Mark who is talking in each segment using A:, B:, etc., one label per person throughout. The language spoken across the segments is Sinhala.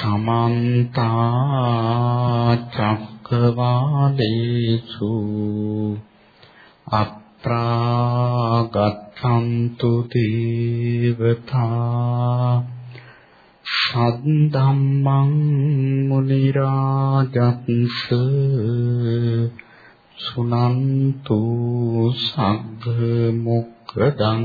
A: සමන්ත චක්කවාලේසු අත්‍රාගතන්තු දේවතා සද්දම්මං මුනි රාජත්ස සුනන්තු සග්ග මොක්කදං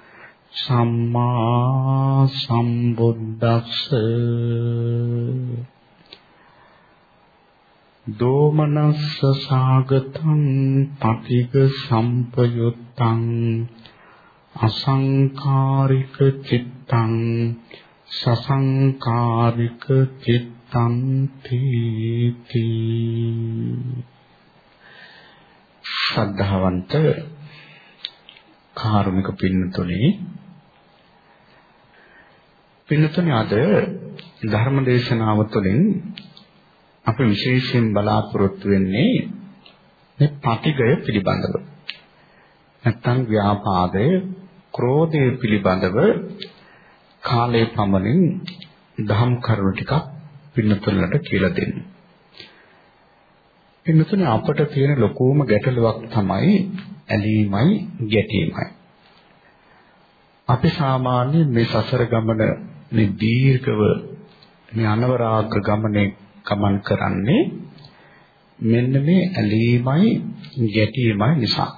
A: සම්මා සම්බුද්දස්ස. දෝමනස්ස සාගතං පටිග සම්පයුත්තං අසංකාරික චිත්තං සසංකාරික චිත්තං තීති. ශ්‍රද්ධාවන්ත කාරුණික පින්නතුනේ පින්නතුනේ අද ධර්ම දේශනාව තුළින් අපි විශේෂයෙන් බලාපොරොත්තු වෙන්නේ මේ පටිගය පිළිබඳව. නැත්තම් ව්‍යාපාදය, ක්‍රෝධය පිළිබඳව කාලයේ පමණින් දහම් කරුණු ටිකක් පින්නතුලට කියලා දෙන්න. පින්නතුනේ අපට තියෙන ලොකුම ගැටලුවක් තමයි ඇලීමයි ගැටීමයි. අපි සාමාන්‍ය මේ සසර ගමන මේ දීර්ඝව මේ අනවරාග්‍ර ගමනේ ගමන් කරන්නේ මෙන්න මේ ඇලීමයි ගැටීමයි නිසා.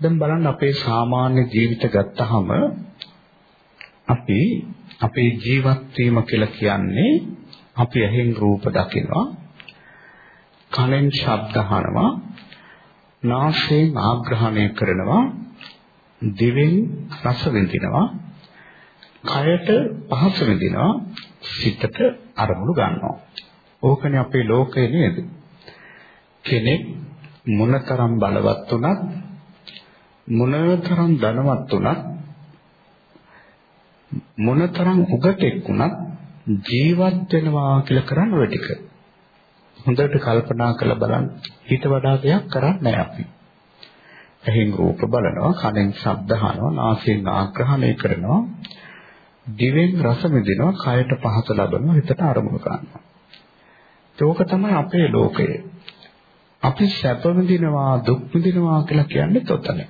A: දැන් බලන්න අපේ සාමාන්‍ය ජීවිත ගත්තහම අපි අපේ ජීවත් වීම කියලා කියන්නේ අපි ඇහෙන් රූප දකිනවා කනෙන් ශබ්ද අහනවා නාසයෙන් ආග්‍රහණය කරනවා දිවෙන් රස විඳිනවා කයට පහස විඳිනවා සිතට අරමුණු ගන්නවා. ඕකනේ අපේ ලෝකය නේද? කෙනෙක් මොනතරම් බලවත් වුණත් මොනතරම් ධනවත් වුණත් මොනතරම් උගතෙක් වුණත් ජීවත් වෙනවා කියලා කරන්නේ ඔය ටික. හොඳට කල්පනා කරලා බලන්න. ඊට වඩා දෙයක් කරන්නේ නැහැ අපි. ඇහෙන් රූප බලනවා, කනෙන් ශබ්ද අහනවා, නාසයෙන් ආග්‍රහණය කරනවා, දිවෙන් රස විඳිනවා, කයට පහස ලබනවා, හිතට අරමුණු ගන්නවා. ඒක තමයි අපේ ලෝකය. අපි සැප විඳිනවා, දුක් විඳිනවා කියලා කියන්නේ තොතන.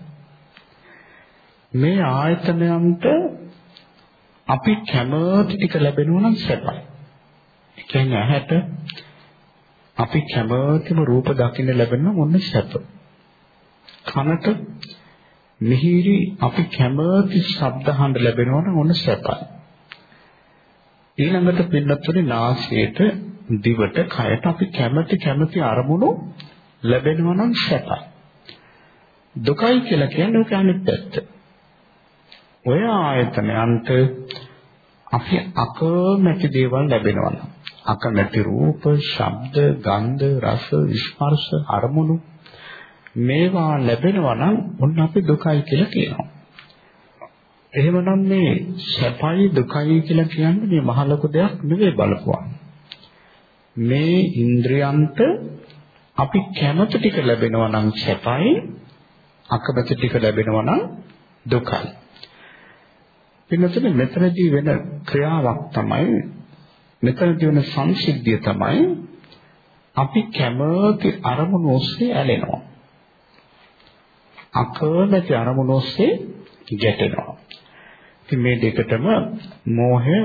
A: මේ ආයතනයන්ට අපි කැමති ටික ලැබෙනවා නම් සැපයි. ඒ කියන්නේ ඇහැට අපි කැමතිම රූප දකින්න ලැබෙන මොන සැප. කනට මිහිරි අපි කැමති ශබ්ද අහන්න ලැබෙනවා නම් මොන සැපයි. ඊළඟට පින්නතුනේ නාසයට දිවට කයට අපි කැමති කැමති අරමුණු ලැබෙනවා නම් සැපයි. දුකයි කියලා කියන්නේ ඔක අනිත් පැත්ත. ඔය ආයතනයන්ට අපි අකමැති දේවල් ලැබෙනවා නම් අකමැති රූප, ශබ්ද, ගන්ධ, රස, ස්පර්ශ, අරමුණු මේවා ලැබෙනවා නම් ඔන්න අපි දුකයි කියලා කියනවා. එහෙමනම් මේ සැපයි දුකයි කියලා කියන්නේ මේ මහ ලොකු දෙයක් නෙවෙයි බලපුවා. මේ ඉන්ද්‍රයන්ට අපි කැමති ටික ලැබෙනවා නම් සැපයි අකමැති ටික ලැබෙනවා නම් දුකයි. පින්නතුනේ මෙතනදී වෙන ක්‍රියාවක් තමයි මෙතනදී වෙන සංසිද්ධිය තමයි අපි කැමති අරමුණු ඔස්සේ ඇලෙනවා. අකමැති අරමුණු ඔස්සේ ගැටෙනවා. ඉතින් මේ දෙකටම මෝහය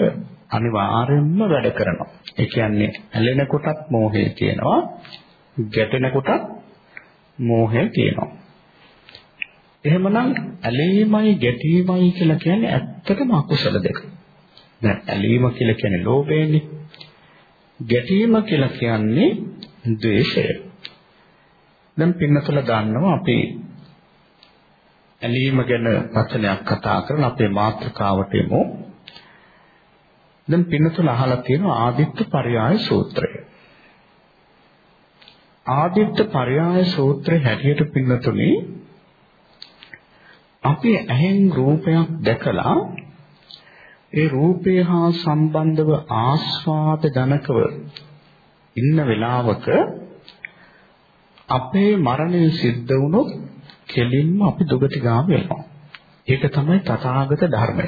A: අනිවාර්යයෙන්ම වැඩ කරනවා. ඒ කියන්නේ ඇලෙන කොටත් මෝහය තියෙනවා. ගැටෙන කොටත් මෝහය තියෙනවා. එහෙමනම් ඇලීමයි ගැටීමයි කියලා කියන්නේ ඇත්තටම අකුසල දෙක. දැන් ඇලීම කියලා කියන්නේ ලෝභයනේ. ගැටීම කියලා කියන්නේ ද්වේෂය. දැන් පින්නතල දන්නවා අපි ඇලීම ගැන වචනයක් කතා කරලා අපේ මාතෘකාවට එමු. දැන් පින්නතල අහලා තියෙනවා ආදිත්ත පරයාය සූත්‍රය. ආදිත්ත පරයාය සූත්‍රය හැටියට පින්නතුනේ අපි ඇහෙන් රූපයක් දැකලා ඒ රූපය හා සම්බන්ධව ආස්වාද ජනකව ඉන්න වෙලාවක අපේ මරණය සිද්ධ වුණොත් කෙලින්ම අපි දුගතිගාම වෙනවා. ඒක තමයි තථාගත ධර්මය.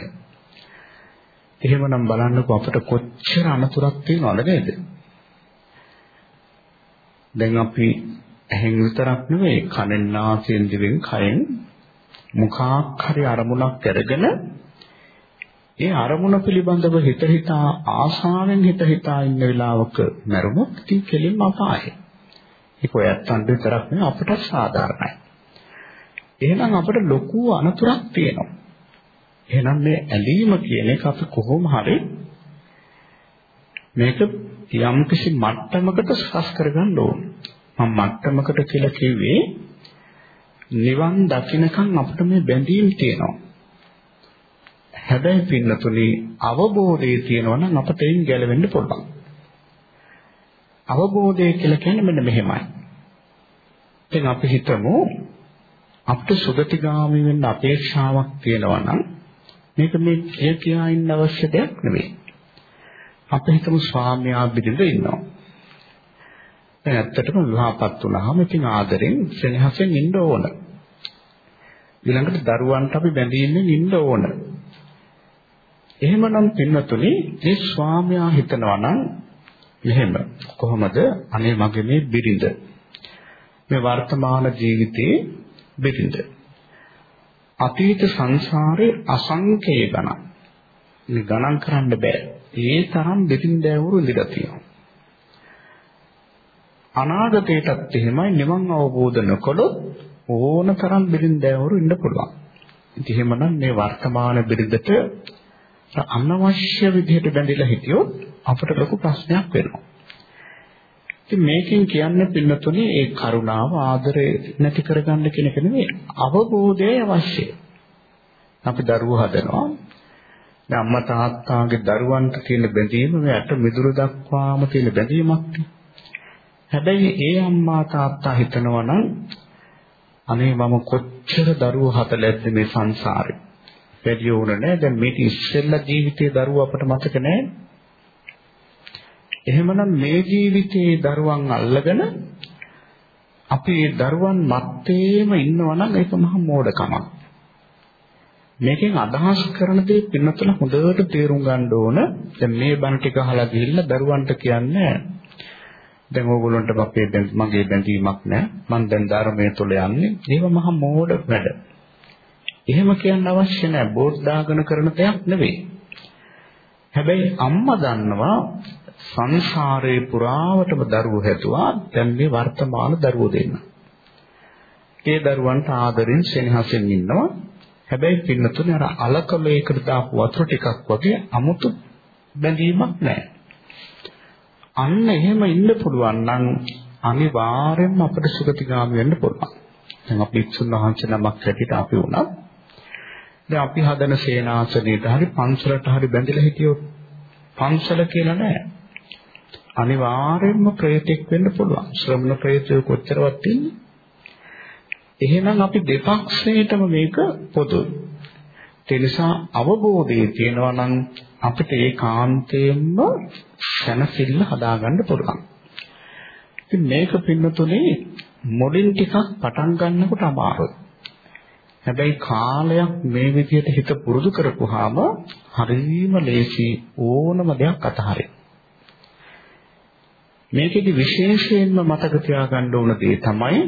A: එහෙමනම් බලන්නකෝ අපිට කොච්චර අනතුරක් තියෙනවද නේද? දැන් අපි ඇහෙන් විතරක් නෙවෙයි කනෙන් නාසයෙන් දිවෙන් කයෙන් මොකක් හරි අරමුණක් අරගෙන ඒ අරමුණ පිළිබඳව හිත හිතා ආශාවෙන් හිත හිතා ඉන්න වෙලාවක මරුණොත් ඉතින් කෙලින්ම අපායයි. ඒක ඔයත්තන්ට විතරක් නෙවෙයි අපිට සාධාරණයි. එහෙනම් අපිට ලොකු අනතුරක් තියෙනවා. එහෙනම් මේ ඇලීම කියන එක අපි කොහොම හරි මේක යම් කිසි මට්ටමකට සකස් කරගන්න ඕන. මම මට්ටමකට කියලා කිව්වේ නිවන් දකින්නකම් අපිට මේ බැඳීම් තියෙනවා. හැබැයි පින්නතුනි අවබෝධය තියෙනවා නම් අපට එයින් ගැලවෙන්න පුළුවන්. අවබෝධය කියලා කියන්නේ මෙන්න මෙහෙමයි. දැන් අපි හිතමු අපිට සුගතිගාමී වෙන්න අපේක්ෂාවක් තියෙනවා නම් මේක මේ කිය කියා ඉන්න අවශ්‍ය දෙයක් නෙවෙයි. අපි හිතමු ස්වාමියා බිරිඳ ඉන්නවා. දැන් ඇත්තටම විවාහපත් වුණාම ඉතින් ආදරෙන් සෙනෙහසෙන් ඉන්න ඕන. ඊළඟට දරුවන්ට අපි බැඳීමෙන් ඉන්න ඕන. එහෙමනම් පින්නතුනි මේ ස්වාමියා හිතනවා නම් මෙහෙම කොහොමද අනේ මගේ මේ බිරිඳ මේ වර්තමාන ජීවිතයේ බිරිඳ අතීත සංසාරේ අසංකේය ගණන්. මේ ගණන් කරන්න බෑ. ඒ තරම් බිරිඳෑවරු ඉඳලා තියෙනවා. අනාගතයටත් එහෙමයි නිවන් අවබෝධ නොකළොත් ඕන තරම් බිරිඳෑවරු ඉන්න පුළුවන්. ඉතින් එහෙමනම් මේ වර්තමාන බිරිඳට අනවශ්‍ය විදිහට බැඳිලා හිටියොත් අපට ලොකු ප්‍රශ්නයක් වෙනවා. ඉතින් මේකෙන් කියන්නේ පින්නතුනේ ඒ කරුණාව ආදරය නැති කරගන්න කෙනෙක් නෙවෙයි අවබෝධය අවශ්‍යයි. අපි දරුවෝ හදනවා. දැන් අම්මා තාත්තාගේ දරුවන්ට තියෙන බැඳීම මෙයට මිදුළු දක්වාම තියෙන බැඳීමක්. හැබැයි ඒ අම්මා තාත්තා හිතනවා නම් අනේ මම කොච්චර දරුවෝ හදලැද්ද මේ සංසාරේ. වැඩි ඕන නැහැ. දැන් මේක ඉස්සෙල්ලා ජීවිතයේ දරුවෝ අපට මතක නැහැ. එහෙමනම් මේ ජීවිතයේ දරුවන් අල්ලගෙන අපි ඒ දරුවන් මැත්තේම ඉන්නවා නම් ඒක මහා මෝඩකමක්. මේකෙන් අදහස් කරන දේ පින්නතල හොඳට තේරුම් ගන්න ඕන. දැන් මේ බණ ටික අහලා ගිහිල්ලා දරුවන්ට කියන්නේ දැන් ඕගොල්ලන්ට අපේ මගේ බැඳීමක් නැහැ. මම දැන් ධර්මයේ තුල යන්නේ. ඒව මහා මෝඩ වැඩ. එහෙම කියන්න අවශ්‍ය නැහැ. බෝඩ් දාගෙන කරන දෙයක් නෙවෙයි. හැබැයි අම්මා දන්නවා සංසාරේ පුරාවටම දරුවෝ හැදුවා දැන් මේ වර්තමාන දරුවෝ දෙන්න. ඒ දරුවන්ට ආදරෙන් සෙනෙහසෙන් ඉන්නවා. හැබැයි පින්නතුනේ අර අලකලයකට දාපු වතුර ටිකක් වගේ 아무තු බැඳීමක් නැහැ. අන්න එහෙම ඉන්න පුළුවන් නම් අනිවාර්යෙන්ම අපිට සුගතිගාමී වෙන්න පුළුවන්. දැන් අපි ඉක්සුන් වහන්සේ නමක් හැටියට අපි වුණා දැන් අපි හදන සේනාසනයේට හරි පන්සලට හරි බැඳිලා හිටියොත් පන්සල කියලා නෑ. අනිවාර්යයෙන්ම ප්‍රේතෙක් වෙන්න පුළුවන්. ශ්‍රමණ ප්‍රේතය කොච්චරවත් ඉන්නේ. එහෙනම් අපි දෙපක්ෂයටම මේක පොදුයි. ඒ නිසා අවබෝධය තියෙනවා නම් අපිට ඒකාන්තයෙන්ම ශනසිල්ල හදාගන්න පුළුවන්. ඉතින් මේක පින්නතුනේ මොඩින් ටිකක් පටන් ගන්නකොට අමාරුයි. හැබැයි කාලයක් මේ විදිහට හිත පුරුදු කරපුවාම හරිම ලේසි ඕනම දෙයක් අතහරින්න. මේකෙදි විශේෂයෙන්ම මතක තියාගන්න ඕන දේ තමයි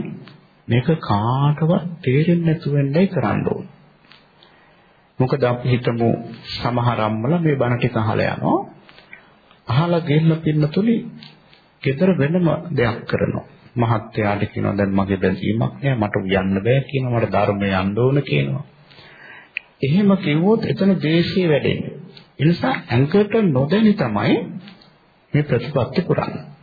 A: මේක කාටවත් තේරෙන්නේ නැතු වෙන්නයි කරන්න ඕන. මොකද අපි හිතමු සමහර අම්මලා මේ බණ ටික අහලා යනවා. අහලා ගෙන්න පින්නතුලි ගෙදර වෙනම දෙයක් කරනවා. මහත්යාට කියනවා දැන් මගේ බැඳීමක් නෑ මට යන්න බෑ කියනවා මට ධර්මය යන්න ඕන කියනවා. එහෙම කිව්වොත් එතන ද්වේෂය වැඩෙන්නේ. ඒ නිසා ඇඟට නොදැනි තමයි මේ ප්‍රතිපත්ති පුරන්නේ.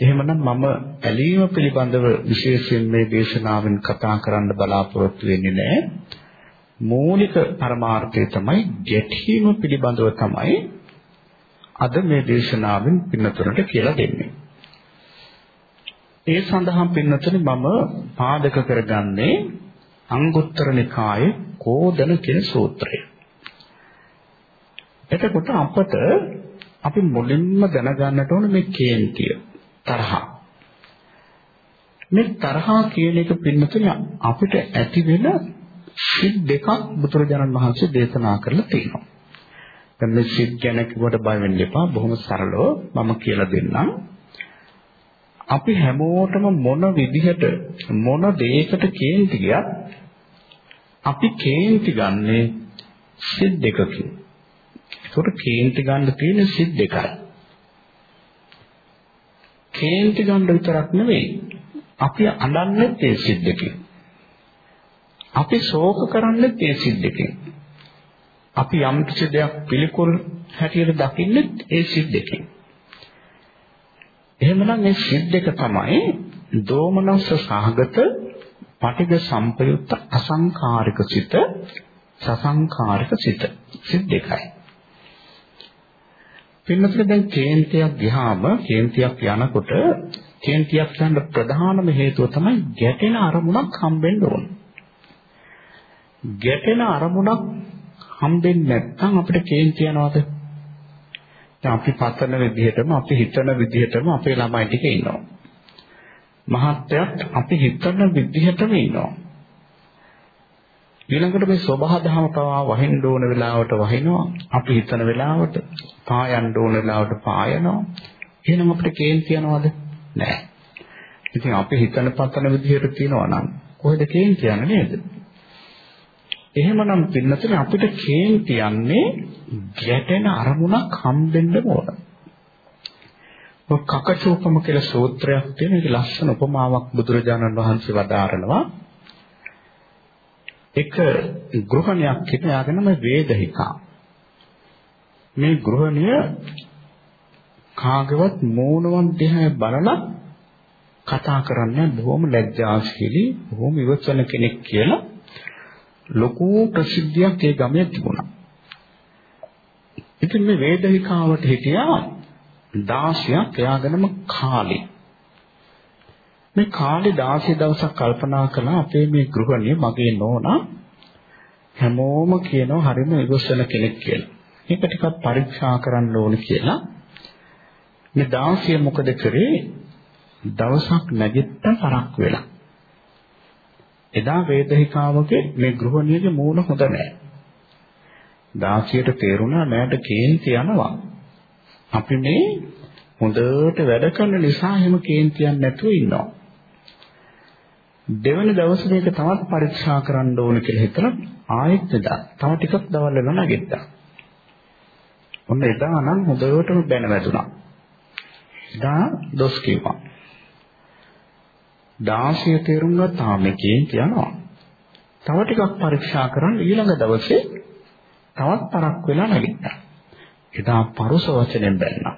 A: එහෙමනම් මම ඇලීම පිළිබඳව විශේෂයෙන් මේ දේශනාවෙන් කතා කරන්න බලාපොරොත්තු වෙන්නේ නැහැ. මූලික පරමාර්ථය තමයි ගැටීම පිළිබඳව තමයි අද මේ දේශනාවෙන් පින්නතුරට කියලා දෙන්නේ. ඒ සඳහා පින්නතුනි මම පාදක කරගන්නේ අංගුත්තර නිකායේ කෝදන කියන සූත්‍රය. එතකොට අපට අපි මුලින්ම දැනගන්නට ඕන මේ කේන්තිය තරහ. මේ තරහා කියන එක පින්නතුනි අපිට ඇති වෙන සිත් දෙකක් බුදුරජාණන් වහන්සේ දේශනා කරලා තියෙනවා. දැන් මේ සිත් ගැන කිව්වට බය වෙන්න එපා. බොහොම සරලව මම කියලා දෙන්නම්. අපි හැමෝටම මොන විදිහට මොන දෙයකට කේන්ති ගියත් අපි කේන්ති ගන්නේ සිත් දෙකකින්. ඒකට කේන්ති ගන්න තියෙන සිත් දෙකයි. කේන්ති ගන්න විතරක් නෙවෙයි අපි අඬන්නේ ඒ සිත් දෙකෙන්. අපි ශෝක කරන්නේ ඒ සිත් දෙකෙන්. අපි යම් කිසි දෙයක් පිළිකුල් හැටියට දකින්නේ ඒ සිත් දෙකෙන්. එහෙමනම් මේ සිත් දෙක තමයි දෝමනස්ස සහගත පටිඝ සම්පයුක්ත අසංකාරික සිත සසංකාරික සිත සිත් දෙකයි. පින්නතර දැන් කේන්තියක් ගියාම කේන්තියක් යනකොට කේන්තියක් යන ප්‍රධානම හේතුව තමයි ගැටෙන අරමුණක් හම්බෙන්න ඕන. ගැටෙන අරමුණක් හම්බෙන්නේ නැත්නම් අපිට කේන්ති යනවාද? දැන් අපි පතන විදිහටම අපි හිතන විදිහටම අපේ ළමයි ටික ඉන්නවා. මහත්යත් අපි හිතන විදිහටම ඉන්නවා. ඊළඟට මේ සබහා දහම පවා වහින්න ඕන වෙලාවට වහිනවා. අපි හිතන වෙලාවට පායන්න ඕන වෙලාවට පායනවා. එහෙනම් අපිට කේන්ති යනවද? නැහැ. ඉතින් අපි හිතන පතන විදිහට තියනවා නම් කොහෙද කේන්ති යන්නේ නේද? එහෙමනම් පින්නතේ අපිට කේන්ති යන්නේ ගැටෙන අරමුණක් හම්බෙන්න ඕන. ඔය කකචූපම කියලා සූත්‍රයක් තියෙන ඒක ලස්සන උපමාවක් බුදුරජාණන් වහන්සේ වදාරනවා. එක ගෘහණයක් හිටිය යාගෙන මේ වේදහිකා. මේ ගෘහණිය කාගවත් මූණවන් දිහා බලලා කතා කරන්නේ බොහොම ලැජ්ජාශීලී බොහොම ඉවසන කෙනෙක් කියලා ලොකු ප්‍රසිද්ධියක් ඒ ගමේ තිබුණා. ඉතින් මේ වේදිකාවට හිටියා 16ක් එයාගෙනම කාලේ. මේ කාලේ 16 දවසක් කල්පනා කළා අපේ මේ ගෘහණිය මගේ නෝනා හැමෝම කියනවා හරිම ඉවසන කෙනෙක් කියලා. මේක ටිකක් පරීක්ෂා කරන්න ඕනේ කියලා. මේ 16 මොකද කරේ? දවසක් නැගිට තරක් වෙලා. එදා වේදිකාවගේ මේ ගෘහණියගේ මූණ හොඳ නැහැ. දාසියට තේරුණා නෑට කේන්ති යනවා. අපි මේ හොඳට වැඩ කරන නිසා එහෙම කේන්තියක් නැතුව ඉන්නවා. දෙවන දවසේ මේක තවත් පරීක්ෂා කරන්න ඕන කියලා හිතලා ආයෙත් එදා තව ටිකක් දවල් වෙලා නැගිට්ටා. ඔන්න එදා නම් හොඳටම බැන වැදුනා. එදා දොස් කිව්වා. 16 තේරුම් ගත්තා මේකේ කියනවා. තව ටිකක් පරීක්ෂා කරන් ඊළඟ දවසේ තවත් තරක් වෙලා නැගිට්ටා. එදා පරුස වචනෙන් බැන්නා.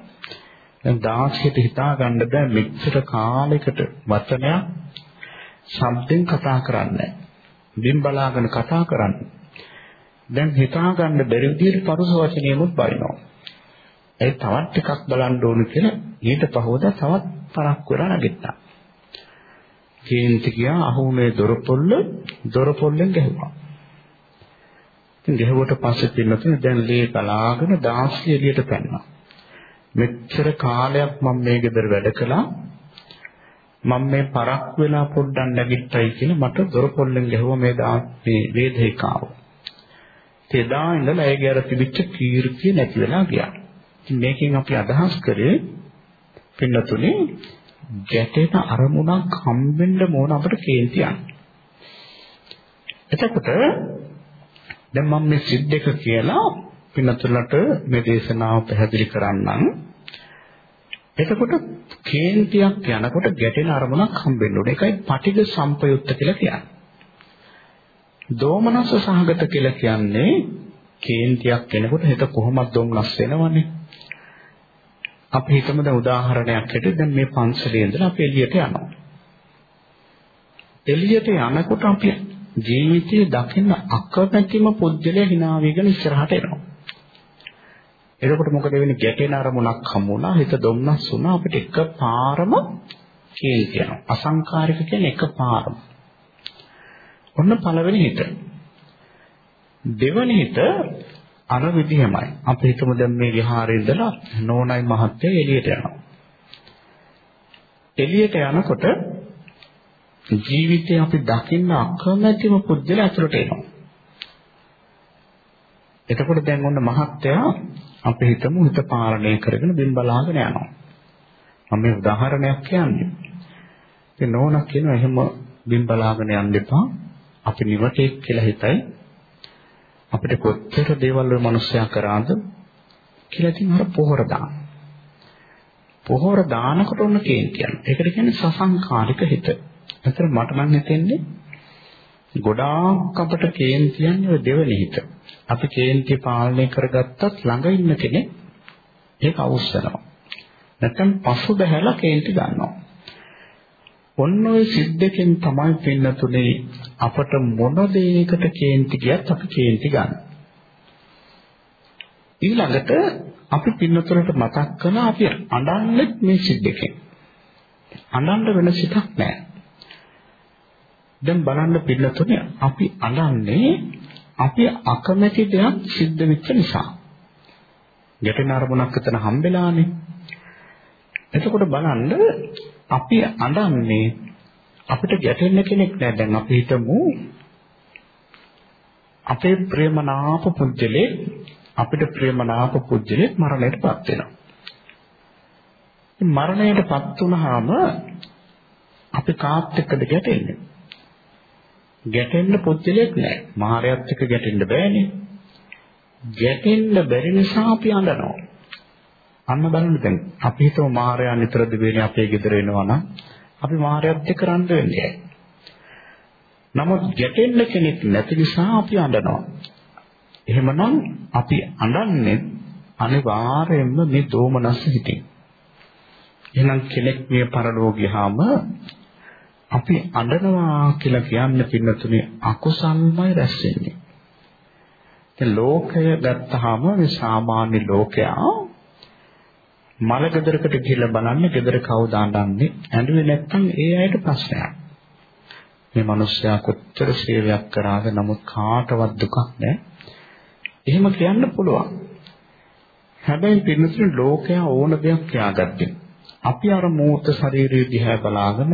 A: දැන් 16ට හිතා ගන්න බෑ මෙච්චර කාලයකට වචනයක් ශබ්දෙන් කතා කරන්නේ. බිම් බලාගෙන කතා කරන්නේ. දැන් හිතා ගන්න බැරි විදිහට පරුස වචනයමුත් බලනවා. ඒ තවත් ටිකක් බලන්න ඕන කියලා ඊට පහවදා තවත් පරක් වෙලා නැගිට්ටා. කේන්ති ගියා අහුනේ දොරපොල්ල දොරපොල්ලෙන් ගැහුවා. ඉතින් ගැහුවට පස්සේ පින්නතුනේ දැන් ලේ කලාගෙන 16 එළියට පැන්නා. මෙච්චර කාලයක් මම මේ ගෙදර වැඩ කළා. මම මේ පරක් වෙලා පොඩ්ඩක් නැගිට්ටයි කියලා මට දොරපොල්ලෙන් ගැහුවා මේ මේ වේදිකාව. එදා ඉඳලා ඒගේ අර තිබිච්ච කීර්තිය නැති වෙලා ගියා. ඉතින් මේකෙන් අපි අදහස් කරේ පින්නතුනේ ගැටෙන අරමුණක් හම්බෙන්න ඕන අපිට කේන්ති යන්න. එතකොට දැන් මම මේ සිද්දක කියලා පින්නතුලට මේ දේශනාව පැහැදිලි කරන්නම්. එතකොට කේන්තියක් යනකොට ගැටෙන අරමුණක් හම්බෙන්න ඕනේ. ඒකයි පටිඝ සම්පයුක්ත කියලා කියන්නේ. දෝමනස සහගත කියලා කියන්නේ කේන්තියක් එනකොට හිත කොහොමද දොම්නස් වෙනවනේ. අපි හිතමු දැන් උදාහරණයක් හැටියට දැන් මේ පන්සලේ ඉඳලා අපි එළියට යනවා. එළියට යනකොට අපි ජීවිතයේ දකින්න අකමැතිම පුද්ගලයා hina වෙගෙන ඉස්සරහට එනවා. එතකොට මොකද වෙන්නේ? ගැටෙන අරමුණක් හමු වුණා, හිත දොම්නස් වුණා අපිට එකපාරම කේන්ති යනවා. අසංකාරික කියන්නේ එකපාරම. ඔන්න පළවෙනි හිත. දෙවෙනි හිත අර විදිහමයි. අපි හිතමු දැන් මේ විහාරේ ඉඳලා නෝනයි මහත්තයා එළියට යනවා. එළියට යනකොට ජීවිතේ අපි දකින්න අකමැතිම පුද්ගලයා ඇතුළට එනවා. එතකොට දැන් ඔන්න මහත්තයා අපි හිතමු හිත පාලනය කරගෙන බිම් බලාගෙන යනවා. මම මේ උදාහරණයක් කියන්නේ. ඉතින් නෝනා කියනවා එහෙම බිම් බලාගෙන යන්න එපා. අපි නිවටෙක් කියලා හිතයි. අපිට කොච්චර දේවල් ඔය මිනිස්සයා කරාද කියලා ඉතින් අර පොහොර දාන. පොහොර දානකොට ඔන්න කේන්තියන. ඒකට කියන්නේ සසංකාරික හිත. අතර මට නම් හිතෙන්නේ ගොඩාක් අපට කේන්තියන්නේ ඔය දෙවෙනි හිත. අපි කේන්තිය පාලනය කරගත්තත් ළඟ ඉන්න කෙනෙක් ඒක අවශ්‍යනවා. නැත්නම් පසු බහැලා කේන්ති ගන්නවා. ඔන්න ඔය සිද්දකින් තමයි පින්නතුනේ අපට මොන දෙයකට කේන්ති ගියත් අපි කේන්ති ගන්න. ඊළඟට අපි පින්නතුලට මතක් කළා අපි අඬන්නේ මේ සිද්දකින්. අඬන්න වෙන සිතක් නැහැ. දැන් බලන්න පින්නතුනේ අපි අඬන්නේ අපි අකමැති දෙයක් සිද්ධ වෙච්ච නිසා. ගැටෙන අරමුණක් එතන හම්බෙලානේ. එතකොට බලන්න අපි අඬන්නේ අපිට ගැටෙන්න කෙනෙක් නැහැ. දැන් අපි හිතමු අපේ ප්‍රේමනාප පුජ්‍යලේ අපිට ප්‍රේමනාප පුජ්‍යලේ මරණයටපත් වෙනවා. මරණයටපත් වුනහම අපි කාත් එක්කද ගැටෙන්නේ? ගැටෙන්න පුජ්‍යලයක් නැහැ. මායයත් එක්ක ගැටෙන්න බෑනේ. ගැටෙන්න බැරි නිසා අපි අඬනවා. අන්න බලන්න දැන් අපි හිතමු මායя නිතර දිවෙන්නේ අපේ ගෙදර එනවා නම් අපි මායයත් එක්ක රණ්ඩ වෙන්නේ නමුත් ගැටෙන්න කෙනෙක් නැති නිසා අපි අඬනවා. එහෙමනම් අපි අඬන්නේ අනිවාර්යයෙන්ම මේ දෝමනස් හිතින්. එහෙනම් කෙනෙක් මේ පරලෝක ගියාම අපි අඬනවා කියලා කියන්න පින්නතුනේ අකුසල්මයි රැස් වෙන්නේ. දැන් ලෝකය ගත්තාම මේ සාමාන්‍ය ලෝකයා මල ගෙදරකට ගිහිල්ලා බලන්න ගෙදර කවුද අඬන්නේ ඇඬුවේ නැත්නම් ඒ අයට ප්‍රශ්නයක්. මේ මිනිස්සයා කොච්චර සේවයක් කරාද නමුත් කාටවත් දුකක් නැහැ. එහෙම කියන්න පුළුවන්. හැබැයි පින්නතුනේ ලෝකයා ඕන දෙයක් කියාගත්තේ. අපි අර මූර්ත ශරීරය දිහා බලාගෙන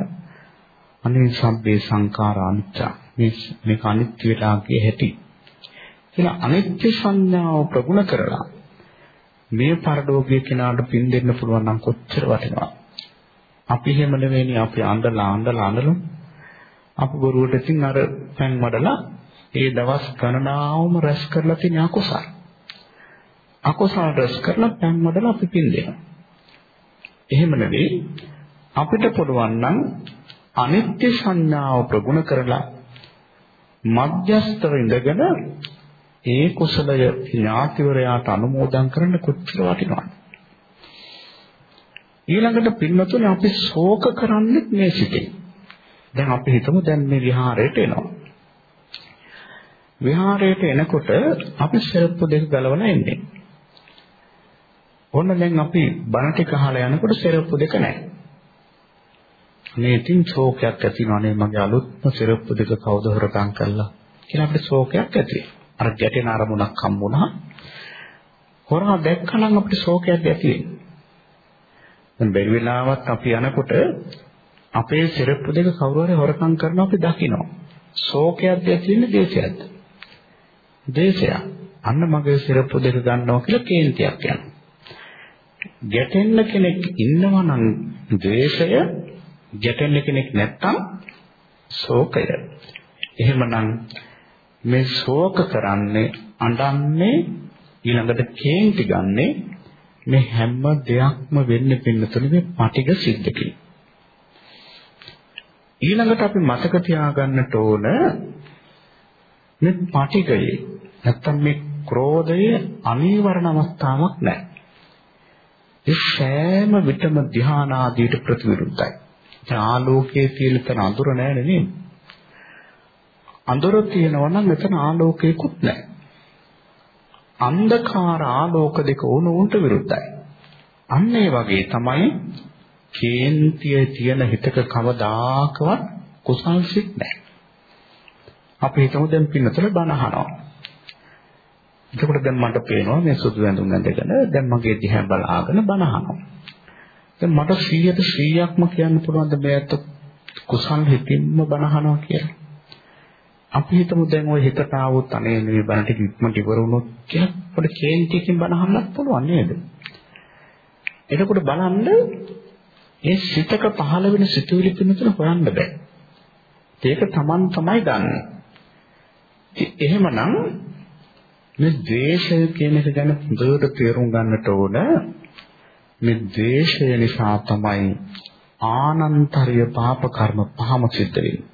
A: අනේ සම්බේ සංඛාර අනිච්ච මේ මේක අනිත්‍ය වෙලා කිය හැටි කියලා අනිත්‍ය සංඥාව ප්‍රගුණ කරලා මේ පරලෝකයේ කෙනාට පින් දෙන්න පුළුවන් නම් කොච්චර වටිනවද? අපි එහෙම නෙවෙයිනේ අපි අඬලා අඬලා අඬලා අපි බොරුවට ඉතින් අර පෑන් වඩලා ඒ දවස් ගණනාවම රැස් කරලා තියෙන අකුසල්. අකුසල් රැස් කරලා පෑන් වඩලා අපි පින් දෙනවා. එහෙම නෙවෙයි අපිට පුළුවන් නම් අනිත්‍ය සංඥාව ප්‍රගුණ කරලා මධ්‍යස්තව ඉඳගෙන ඒ කුසලය ඥාතිවරයාට අනුමෝදන් කරන්න කොච්චර වටිනවද? ඊළඟට පින්නතුනේ අපි ශෝක කරන්නේ මේ සිතේ. දැන් අපි හිතමු දැන් මේ විහාරයට එනවා. විහාරයට එනකොට අපි සෙරප්පු දෙක ගලවලා එන්නේ. ඔන්න දැන් අපි බණ ටික අහලා යනකොට සෙරප්පු දෙක නැහැ. මේ ඉතින් ශෝකයක් ඇති වෙනවානේ මගේ අලුත්ම සිරප්පු දෙක කවුද හොරකම් කළා කියලා අපිට ශෝකයක් ඇති අර ගැටෙන අරමුණක් හම්බුණා. හොරා දැක්කනම් අපිට ශෝකයක් ඇති වෙන්නේ දැන් බැරි වෙලාවත් අපි යනකොට අපේ සිරප්පු දෙක කවුරු හරි හොරකම් කරනවා අපි දකිනවා. ශෝකයක් ඇති වෙන්නේ දේශයක්ද? දේශයක්. අන්න මගේ සිරප්පු දෙක ගන්නවා කියලා කේන්තියක් යනවා. ගැටෙන්න කෙනෙක් ඉන්නවා නම් ද්වේෂය ගැටෙන්න කෙනෙක් නැත්තම් ශෝකය. එහෙමනම් මේ ශෝක කරන්නේ අඬන්නේ ඊළඟට කේන්ති ගන්නේ මේ හැම දෙයක්ම වෙන්නේ පින්නතුනේ මේ පටිඝ සිද්ධකේ. ඊළඟට අපි මතක තියාගන්නට ඕන මේ පටිඝයේ නැත්තම් මේ ක්‍රෝධයේ අනීවරණ අවස්ථාවක් නැහැ. ඒ සෑම විටම ධානාදීට ප්‍රතිවිරුද්ධයි. ඒ ආලෝකයේ තියෙන තන අඳුර නැහැ නේද? අඳුර තියෙනවා නම් එතන ආලෝකයකුත් නැහැ. අන්ධකාර ආලෝක දෙක උණුන්ට විරුද්ධයි. අන්න ඒ වගේ තමයි කේන්තිය තියෙන හිතක කවදාකවත් කුසල් සිත් නැහැ. අපි හිතමු දැන් පින්නතල බණ අහනවා. එතකොට දැන් මට පේනවා මේ සුදු ඇඳුම් ඇඳගෙන දැන් මගේ දිහා බලාගෙන බණ අහනවා. දැන් මට 100ට 100ක්ම කියන්න පුළුවන් ද මේ අත කුසල් හිතින්ම බණ අහනවා කියලා. අපි හිතමු දැන් ওই හිතට ආවොත් අනේ මේ බණ ටික ඉක්මනට ඉවර වුණොත් කියලා පොඩි කේන්තියකින් බණ අහන්නත් පුළුවන් නේද? එතකොට බලන්න ඒ සිතක පහළ වෙන සිතුවිලි පිළිතුර හොයන්න බෑ. ඒක Taman තමයි දන්නේ. එහෙමනම් මේ ද්වේෂය කියන එක ගැන හොඳට තේරුම් ගන්නට ඕන. මේ ද්වේෂය නිසා තමයි ආනන්තරිය පාප කර්ම පහම සිද්ධ වෙන්නේ.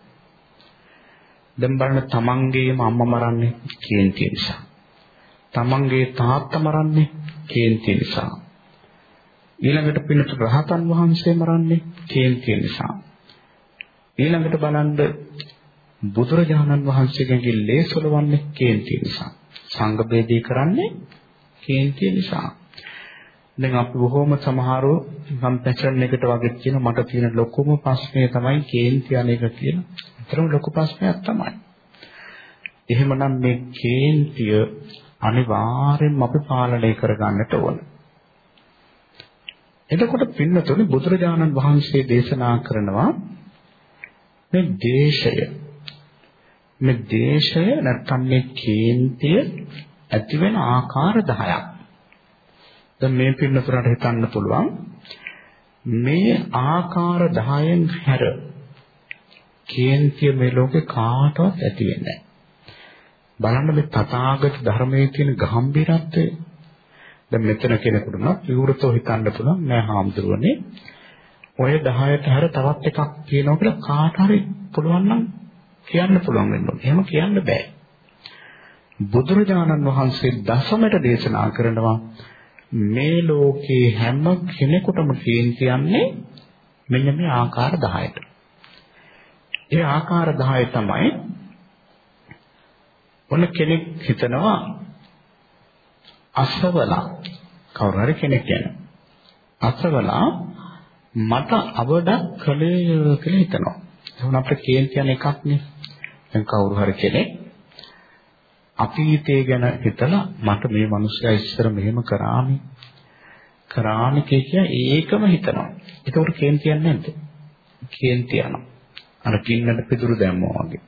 A: දැන් බලන්න තමන්ගේම අම්මා මරන්නේ කේන්තිය නිසා. තමන්ගේ තාත්තා මරන්නේ කේන්තිය නිසා. ඊළඟට පින්නත රහතන් වහන්සේ මරන්නේ කේන්තිය නිසා. ඊළඟට බලන්න බුදුරජාණන් වහන්සේගෙන් ලේසලවන්නේ කේන්තිය නිසා. සංඝ බේදී කරන්නේ කේන්තිය නිසා. දැන් අපි බොහොම සමහරව මම පැටර්න් එකට වගේ කියන මට තියෙන ලොකුම ප්‍රශ්නය තමයි කේන්ති අනේක කියන. ඒතරම් ලොකු ප්‍රශ්නයක් තමයි. එහෙමනම් මේ කේන්තිය අනිවාර්යෙන්ම අපි පාලනය කරගන්නට ඕන. එතකොට පින්නතුනි බුදුරජාණන් වහන්සේ දේශනා කරනවා මේ දේශය මේ දේශය නැත්නම් මේ කේන්තිය ඇති වෙන ආකාර 10ක්. දැන් මේ පින්නතුරට හිතන්න පුළුවන් මේ ආකාර 10න් හැර කේන්තිය මේ ලෝකේ කාටවත් ඇති වෙන්නේ නැහැ. බලන්න මේ තථාගත ධර්මයේ තියෙන ගැඹිරත්වය. දැන් මෙතන කෙනෙකුට නම් විවෘතව හිතන්න පුළුවන් නෑ හාමුදුරුවනේ. ඔය 10ට හැර තවත් එකක් කියනවා කියලා කාට හරි පුළුවන් නම් කියන්න පුළුවන් වෙන්න ඕනේ. එහෙම කියන්න බෑ. බුදුරජාණන් වහන්සේ දසමට දේශනා කරනවා මේ ලෝකේ හැම කෙනෙකුටම කියන්නේ මෙන්න මේ ආකාර 10ට. ඒ ආකාර 10 තමයි ඔන්න කෙනෙක් හිතනවා අසවලා කවුරු හරි කෙනෙක් කියන අසවලා මට අවඩක් කලේ කියලා හිතනවා. එහෙනම් අපිට කේන්ති යන එකක් නේ. දැන් කවුරු හරි කෙනෙක් අතීතය ගැන හිතලා මට මේ මිනිස්සයා ඉස්සර මෙහෙම කරාමි කරාමි කිය ඒකම හිතනවා. ඒකට කේන්ති යන්නේ නැද්ද? කේන්ති යනවා. අර කින්නට පිටුරු දැම්මා වගේ.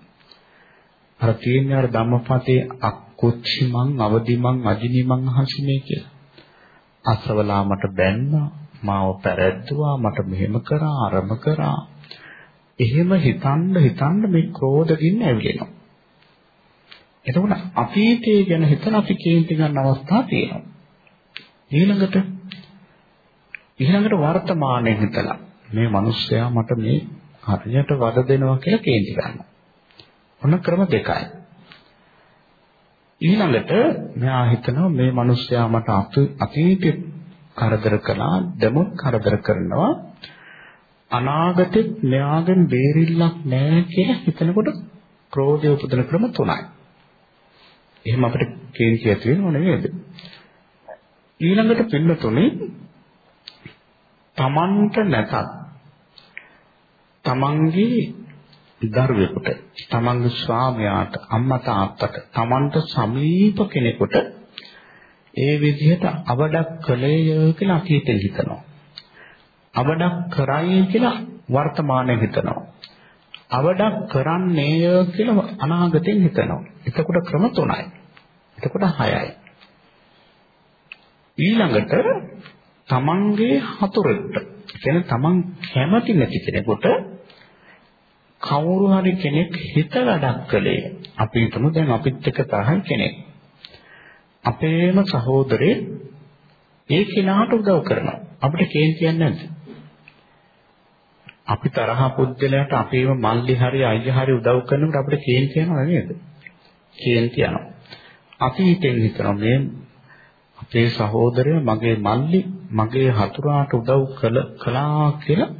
A: අර තියෙන අර ධම්මපතේ අක්කුච්චිමන් අවදිමන් අජිනිමන් අහසිනේ කියලා. අසවලා මට බැන්නා මාව පැරැද්දුවා මට මෙහෙම කරා අරම කරා එහෙම හිතන්න හිතන්න මේ ක්‍රෝධ ගින්න ඇවිලෙනවා. එතකොට අතීතය ගැන හිතලා අපි කේන්ති ගන්න අවස්ථා තියෙනවා. ඊළඟට ඊළඟට වර්තමානයේ හිතලා මේ මිනිස්සයා මට මේ හරියට වද දෙනවා කියලා කේන්ති ගන්නවා. ඔන්න ක්‍රම දෙකයි. ඊළඟට මෙයා හිතනවා මේ මිනිස්සයා මට අතීතේ කරදර කළා, දැමුත් කරදර කරනවා. අනාගතෙත් මෙයාගෙන් බේරිල්ලක් නැහැ කියලා හිතනකොට ක්‍රෝධය උපදින ක්‍රම තුනයි. එහෙම අපිට කේන්ති ඇති වෙනව නෙවෙයිද? ඊළඟට පින්නතුනේ තමන්ට නැතත් තමන්ගේ දරුවෙකුට තමන්ගේ ස්වාමියාට අම්මා තාත්තට තමන්ට සමීප කෙනෙකුට ඒ විදිහට අවඩක් කළේය කියලා අතීතේ හිතනවා. අවඩක් කරයි කියලා වර්තමානයේ හිතනවා. අවඩක් කරන්නේය කියලා අනාගතෙන් හිතනවා. එතකොට ක්‍රම තුනයි. එතකොට හයයි. ඊළඟට තමන්ගේ හතුරෙක්ට කියන්නේ තමන් කැමති නැති කෙනෙකුට කවුරු හරි කෙනෙක් හිත වැඩක් කළේ අපි හිතමු දැන් අපිත් එක්ක තරහ කෙනෙක් අපේම සහෝදරේ ඒ කෙනාට උදව් කරනවා. අපිට කේන්තියක් නැද්ද? අපි තරහ පුද්ගලයාට අපේම මල්ලි හරි අයියා හරි උදව් කරනකොට අපිට කේන්ති යනවා නේද? කේන්ති යනවා. අපි හිතෙන් හිතනවා මේ අපේ සහෝදරය මගේ මල්ලි මගේ හතුරාට උදව් කළ කළා කියලා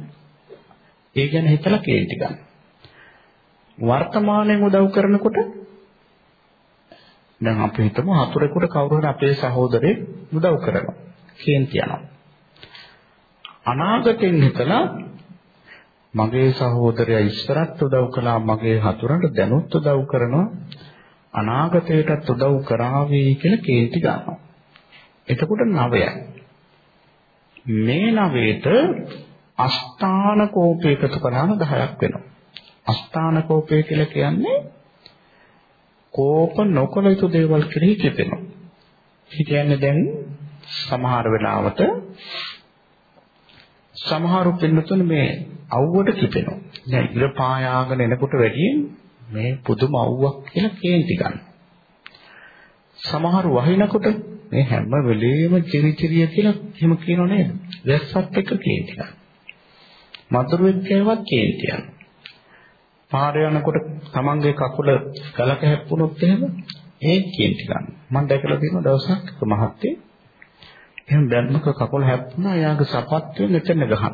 A: ඒ ගැන හිතලා කේන්ති ගන්න. වර්තමානයෙන් උදව් කරනකොට දැන් අපි හිතමු හතුරෙකුට කවුරු හරි අපේ සහෝදරේ උදව් කරනවා. කේන්ති යනවා. අනාගතෙන් හිතලා මගේ සහෝදරයා ඉස්සරත් උදව් කළා මගේ හතුරන්ට දැනුත් උදව් කරනවා අනාගතයටත් උදව් කරાવી කියලා කේන්ති ගන්නවා. එතකොට නවයයි. මේ නවයට අස්ථාන කෝප එකතු කරාම 10ක් වෙනවා. අස්ථාන කෝපය කියලා කියන්නේ කෝප නොකළ යුතු දේවල් කෙරෙහි කිපෙනවා. ඒ කියන්නේ දැන් සමහර වෙලාවට සමහරු පින්නතුන මේ අවුවට කිපෙනවා. දැන් ඉර පායාගෙන එනකොට වැඩියෙන් මේ පුදුම අවුවක් කියලා කේන්ති ගන්න. සමහරු වහිනකොට මේ හැම වෙලේම චිරිචිරිය කියලා එහෙම කියනෝ නේද? වැස්සත් එක්ක කේන්ති ගන්න. මතුරුවෙක් කියවත් කේන්ති යනවා. පාර යනකොට තමන්ගේ කකුල ගලක හැප්පුණොත් එහෙම ඒ කේන්ති ගන්න. මම දැකලා තියෙන දවසක් එක මහත්තයෙක් එහෙනම් බැලුමක කකුල හැප්පුණා එයාගේ සපත්තුවෙන් මෙතන ගහනවා.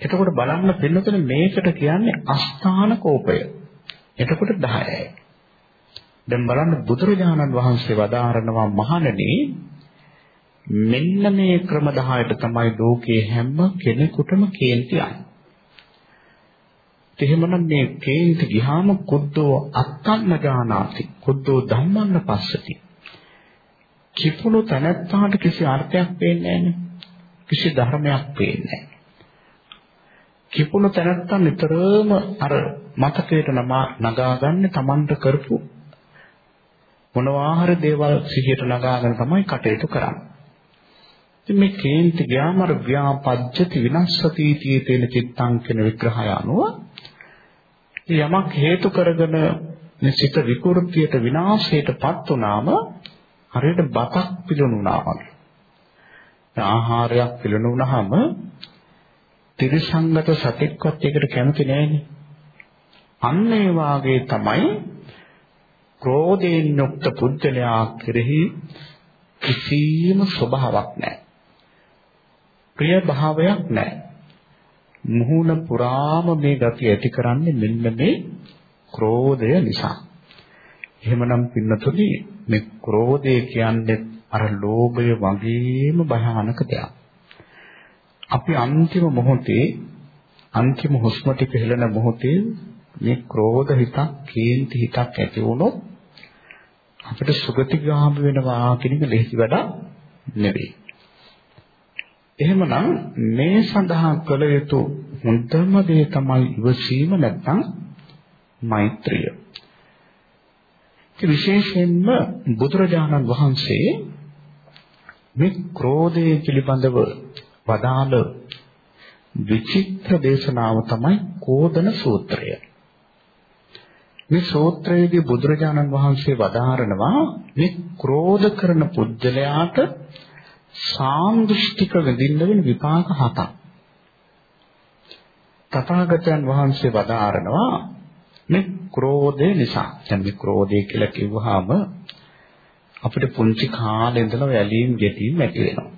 A: එතකොට බලන්න පින්නතන මේකට කියන්නේ අස්ථාන කෝපය. එතකොට 10යි. දැන් බලන්න බුදුරජාණන් වහන්සේ වදාරනවා මහණෙනි මෙන්න මේ ක්‍රම 10ට තමයි ලෝකයේ හැම කෙනෙකුටම කේන්ති යන්නේ. එහෙමනම් මේ කේන්ති ගියාම කුද්දෝ අත්තන්න ජානාති කුද්දෝ ධම්මන්න පස්සති කිපුණු තැනත්තාට කිසි අර්ථයක් පේන්නේ නැහැ කිසි ධර්මයක් පේන්නේ නැහැ. කිපුණු තැනත්තා නිතරම අර මතකයට නගාගන්නේ Tamanට කරපු මොනවා හරි දේවල් සිහියට නගාගෙන තමයි කටයුතු කරන්නේ. ඉතින් මේ කේන්ති ග්‍යාම අර ව්‍යාපජ්ජති විනස්සති තීතේන චිත්තං කියන විග්‍රහය අනුව යමක් හේතු කරගෙන මේ සිත විකෘතියට විනාශයටපත් වුනාම හරියට බතක් පිළුණුනා වගේ. ආහාරයක් පිළුණුනහම ත්‍රිසංගත සතෙක්වත් ඒකට කැමති නෑනේ. අන්න ඒ වාගේ තමයි ක්‍රෝධයෙන් යුක්ත පුද්ගලයා කෙරෙහි කිසිම ස්වභාවයක් නැහැ. ප්‍රිය භාවයක් නැහැ. මුහුණ පුරාම මේ ගතිය ඇති කරන්නේ මෙන්න මේ ක්‍රෝධය නිසා. එහෙමනම් පින්නතුනි මේ ක්‍රෝධය කියන්නේ අර ලෝභය වගේම භයානක දෙයක්. අපි අන්තිම මොහොතේ අන්තිම හුස්ම ටික හෙළන මොහොතේ මේ ක්‍රෝධ හිතක්, කේන්ති හිතක් ඇති වුණොත් අපිට සුගතිගාමී වෙනවා කියන එක ලෙහෙසි වැඩක් නෙවෙයි. එහෙමනම් මේ සඳහා කළ යුතු හොඳම දේ තමයි ඉවසීම නැත්නම් මෛත්‍රිය. විශේෂයෙන්ම බුදුරජාණන් වහන්සේ මේ ක්‍රෝධය පිළිබඳව වදාළ විචිත්‍ර දේශනාව තමයි කෝදන සූත්‍රය. මේ සූත්‍රයේදී බුදුරජාණන් වහන්සේ වදාරනවා මේ ක්‍රෝධ කරන පුද්ගලයාට සාන්දෘෂ්ටික විඳින්න වෙන විපාක හතක්. තථාගතයන් වහන්සේ වදාරනවා මේ ක්‍රෝධය නිසා. දැන් මේ ක්‍රෝධය කියලා කිව්වහම අපිට පුංචි කාලේ ඉඳලා වැලීම් ගැටීම් ඇති වෙනවා.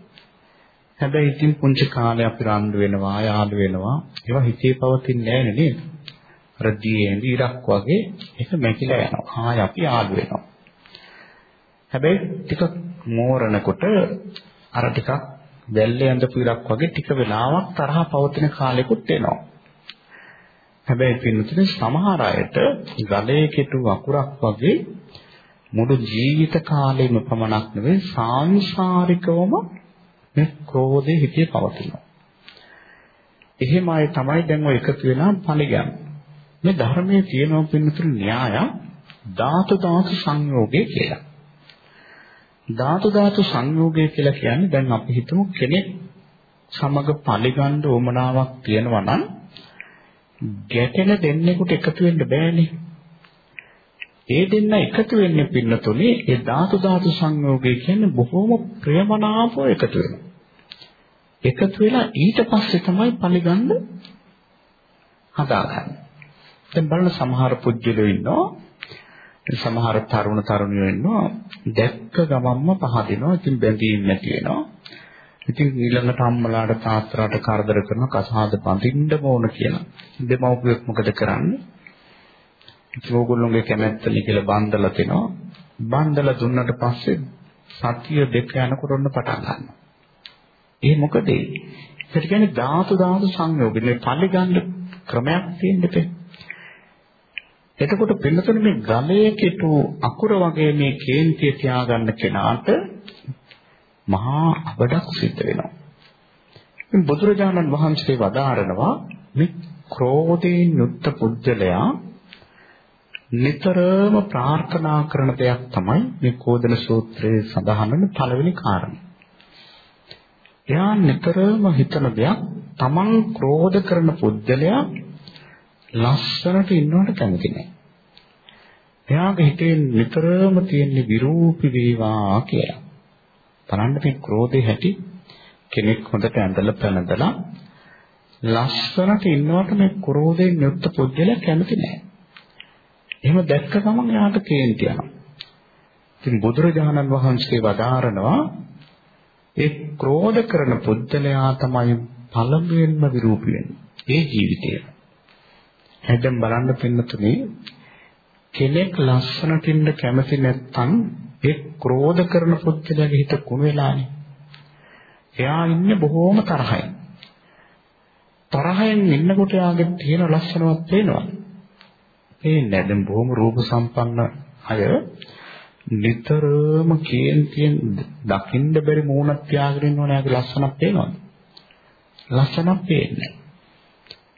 A: හැබැයි ඉතින් පුංචි කාලේ අපි රණ්ඩු වෙනවා, යාළු වෙනවා. ඒවා හිතේ පවතින්නේ නැහැ නේද? අර දියෙන් ඉරක් වගේ ඒක මැකිලා යනවා. ආය අපි යාළු වෙනවා. හැබැයි ටික මෝරනකොට අර ටිකක් වැල්ලේ ඇඳපු ඉරක් වගේ ටික වෙලාවක් තරහ පවතින කාලෙකුත් එනවා. හැබැයි පින්නතුනේ සමහර අයට ගලේ කෙටු වකුරක් වගේ මුළු ජීවිත කාලෙම පමණක් නෙවෙයි සාංශාරිකවම මේ ක්‍රෝධය හිතේ පවතිනවා. එහෙම අය තමයි දැන් ඔය එකතු වෙලා පරිගන්නේ. මේ ධර්මයේ තියෙනවා පින්නතුනේ න්‍යාය ධාතු ධාතු සංයෝගය කියලා. ධාතු ධාතු සංයෝගය කියලා කියන්නේ දැන් අපි හිතමු කෙනෙක් සමග පරිගන්න උවමනාවක් තියෙනවා නම් ගැටෙන දෙන්නෙකුට එකතු වෙන්න බෑනේ. ඒ දෙන්න එකතු වෙන්නේ පින්නතුනේ ඒ ධාතු ධාතු සංයෝගය කියන්නේ බොහොම ප්‍රියමනාපව එකතු වෙනවා. එකතු වෙලා ඊට පස්සේ තමයි පරිගන්න හදාගන්නේ. දැන් බලන්න සමහර පුජ්‍යලෝ ඉන්නවා. සමහර තරුණ තරුණියෝ ඉන්නවා. දැක්ක ගමන්ම පහදිනවා. ඉතින් බැඳීම් නැති වෙනවා. ඉතින් ඊළඟට අම්මලාට තාත්තලාට කරදර කරන කසාද බඳින්න ඕන කියලා. දෙමව්පියෙක් මොකද කරන්නේ? ඉතින් ඕගොල්ලෝගේ කැමැත්තනේ කියලා බන්දලා තිනවා. බන්දලා දුන්නට පස්සේ සතිය දෙක යනකොට ඔන්න පටන් ගන්නවා. ඒ මොකද ඒ? ඒකට කියන්නේ ධාතු ධාතු සංයෝගනේ පල්ලි ගන්න ක්‍රමයක් තියෙන්නේ එතකොට පින්නතුනේ මේ ගලයේ කෙටු අකුර වගේ මේ කේන්තිය තියාගන්න කෙනාට මහා අවඩක් සිද්ධ වෙනවා. ඉතින් බුදුරජාණන් වහන්සේ වදාරනවා මේ ක්‍රෝධයෙන් යුක්ත පුජ්‍යලයා නිතරම ප්‍රාර්ථනා කරන දෙයක් තමයි මේ කෝදන සූත්‍රයේ සඳහන් වෙන පළවෙනි කාරණය. එයා නිතරම හිතන දෙයක් තමන් ක්‍රෝධ කරන පුද්ගලයා ලස්සනට ඉන්නවට කැමති නැහැ. එයාගේ හිතේ නිතරම තියෙන විරූපී වේවා කියලා. බලන්න මේ ක්‍රෝධේ හැටි කෙනෙක් හොඳට ඇඳලා පැනදලා ලස්සනට ඉන්නවට මේ ක්‍රෝධයෙන් යුක්ත පුද්ගලයා කැමති නැහැ. එහෙම දැක්ක ගමන් එයාට කේන්ති යනවා. ඉතින් බුදුරජාණන් වහන්සේ වදාරනවා ඒ ක්‍රෝධ කරන පුද්ගලයා තමයි පළමුවෙන්ම විරූපී වෙන්නේ. ඒ ජීවිතය. හැදෙන් බලන්න පින්නතුනේ කෙනෙක් ලස්සනට ඉන්න කැමති නැත්නම් ඒ ක්‍රෝධ කරන පුද්ගලයාගේ හිත කුණු වෙලානේ. එයා ඉන්නේ බොහෝම තරහයි. තරහෙන් ඉන්නකොට යාගේ තියෙන ලස්සනවත් පේනවා. පේන්නේ නැහැ. දැන් බොහොම රූප සම්පන්න අය නිතරම කේන්තියෙන් දකින්න බැරි මූණක් තියාගෙන ඉන්නවනේ යාගේ ලස්සනක් පේනවද? ලස්සනක් පේන්නේ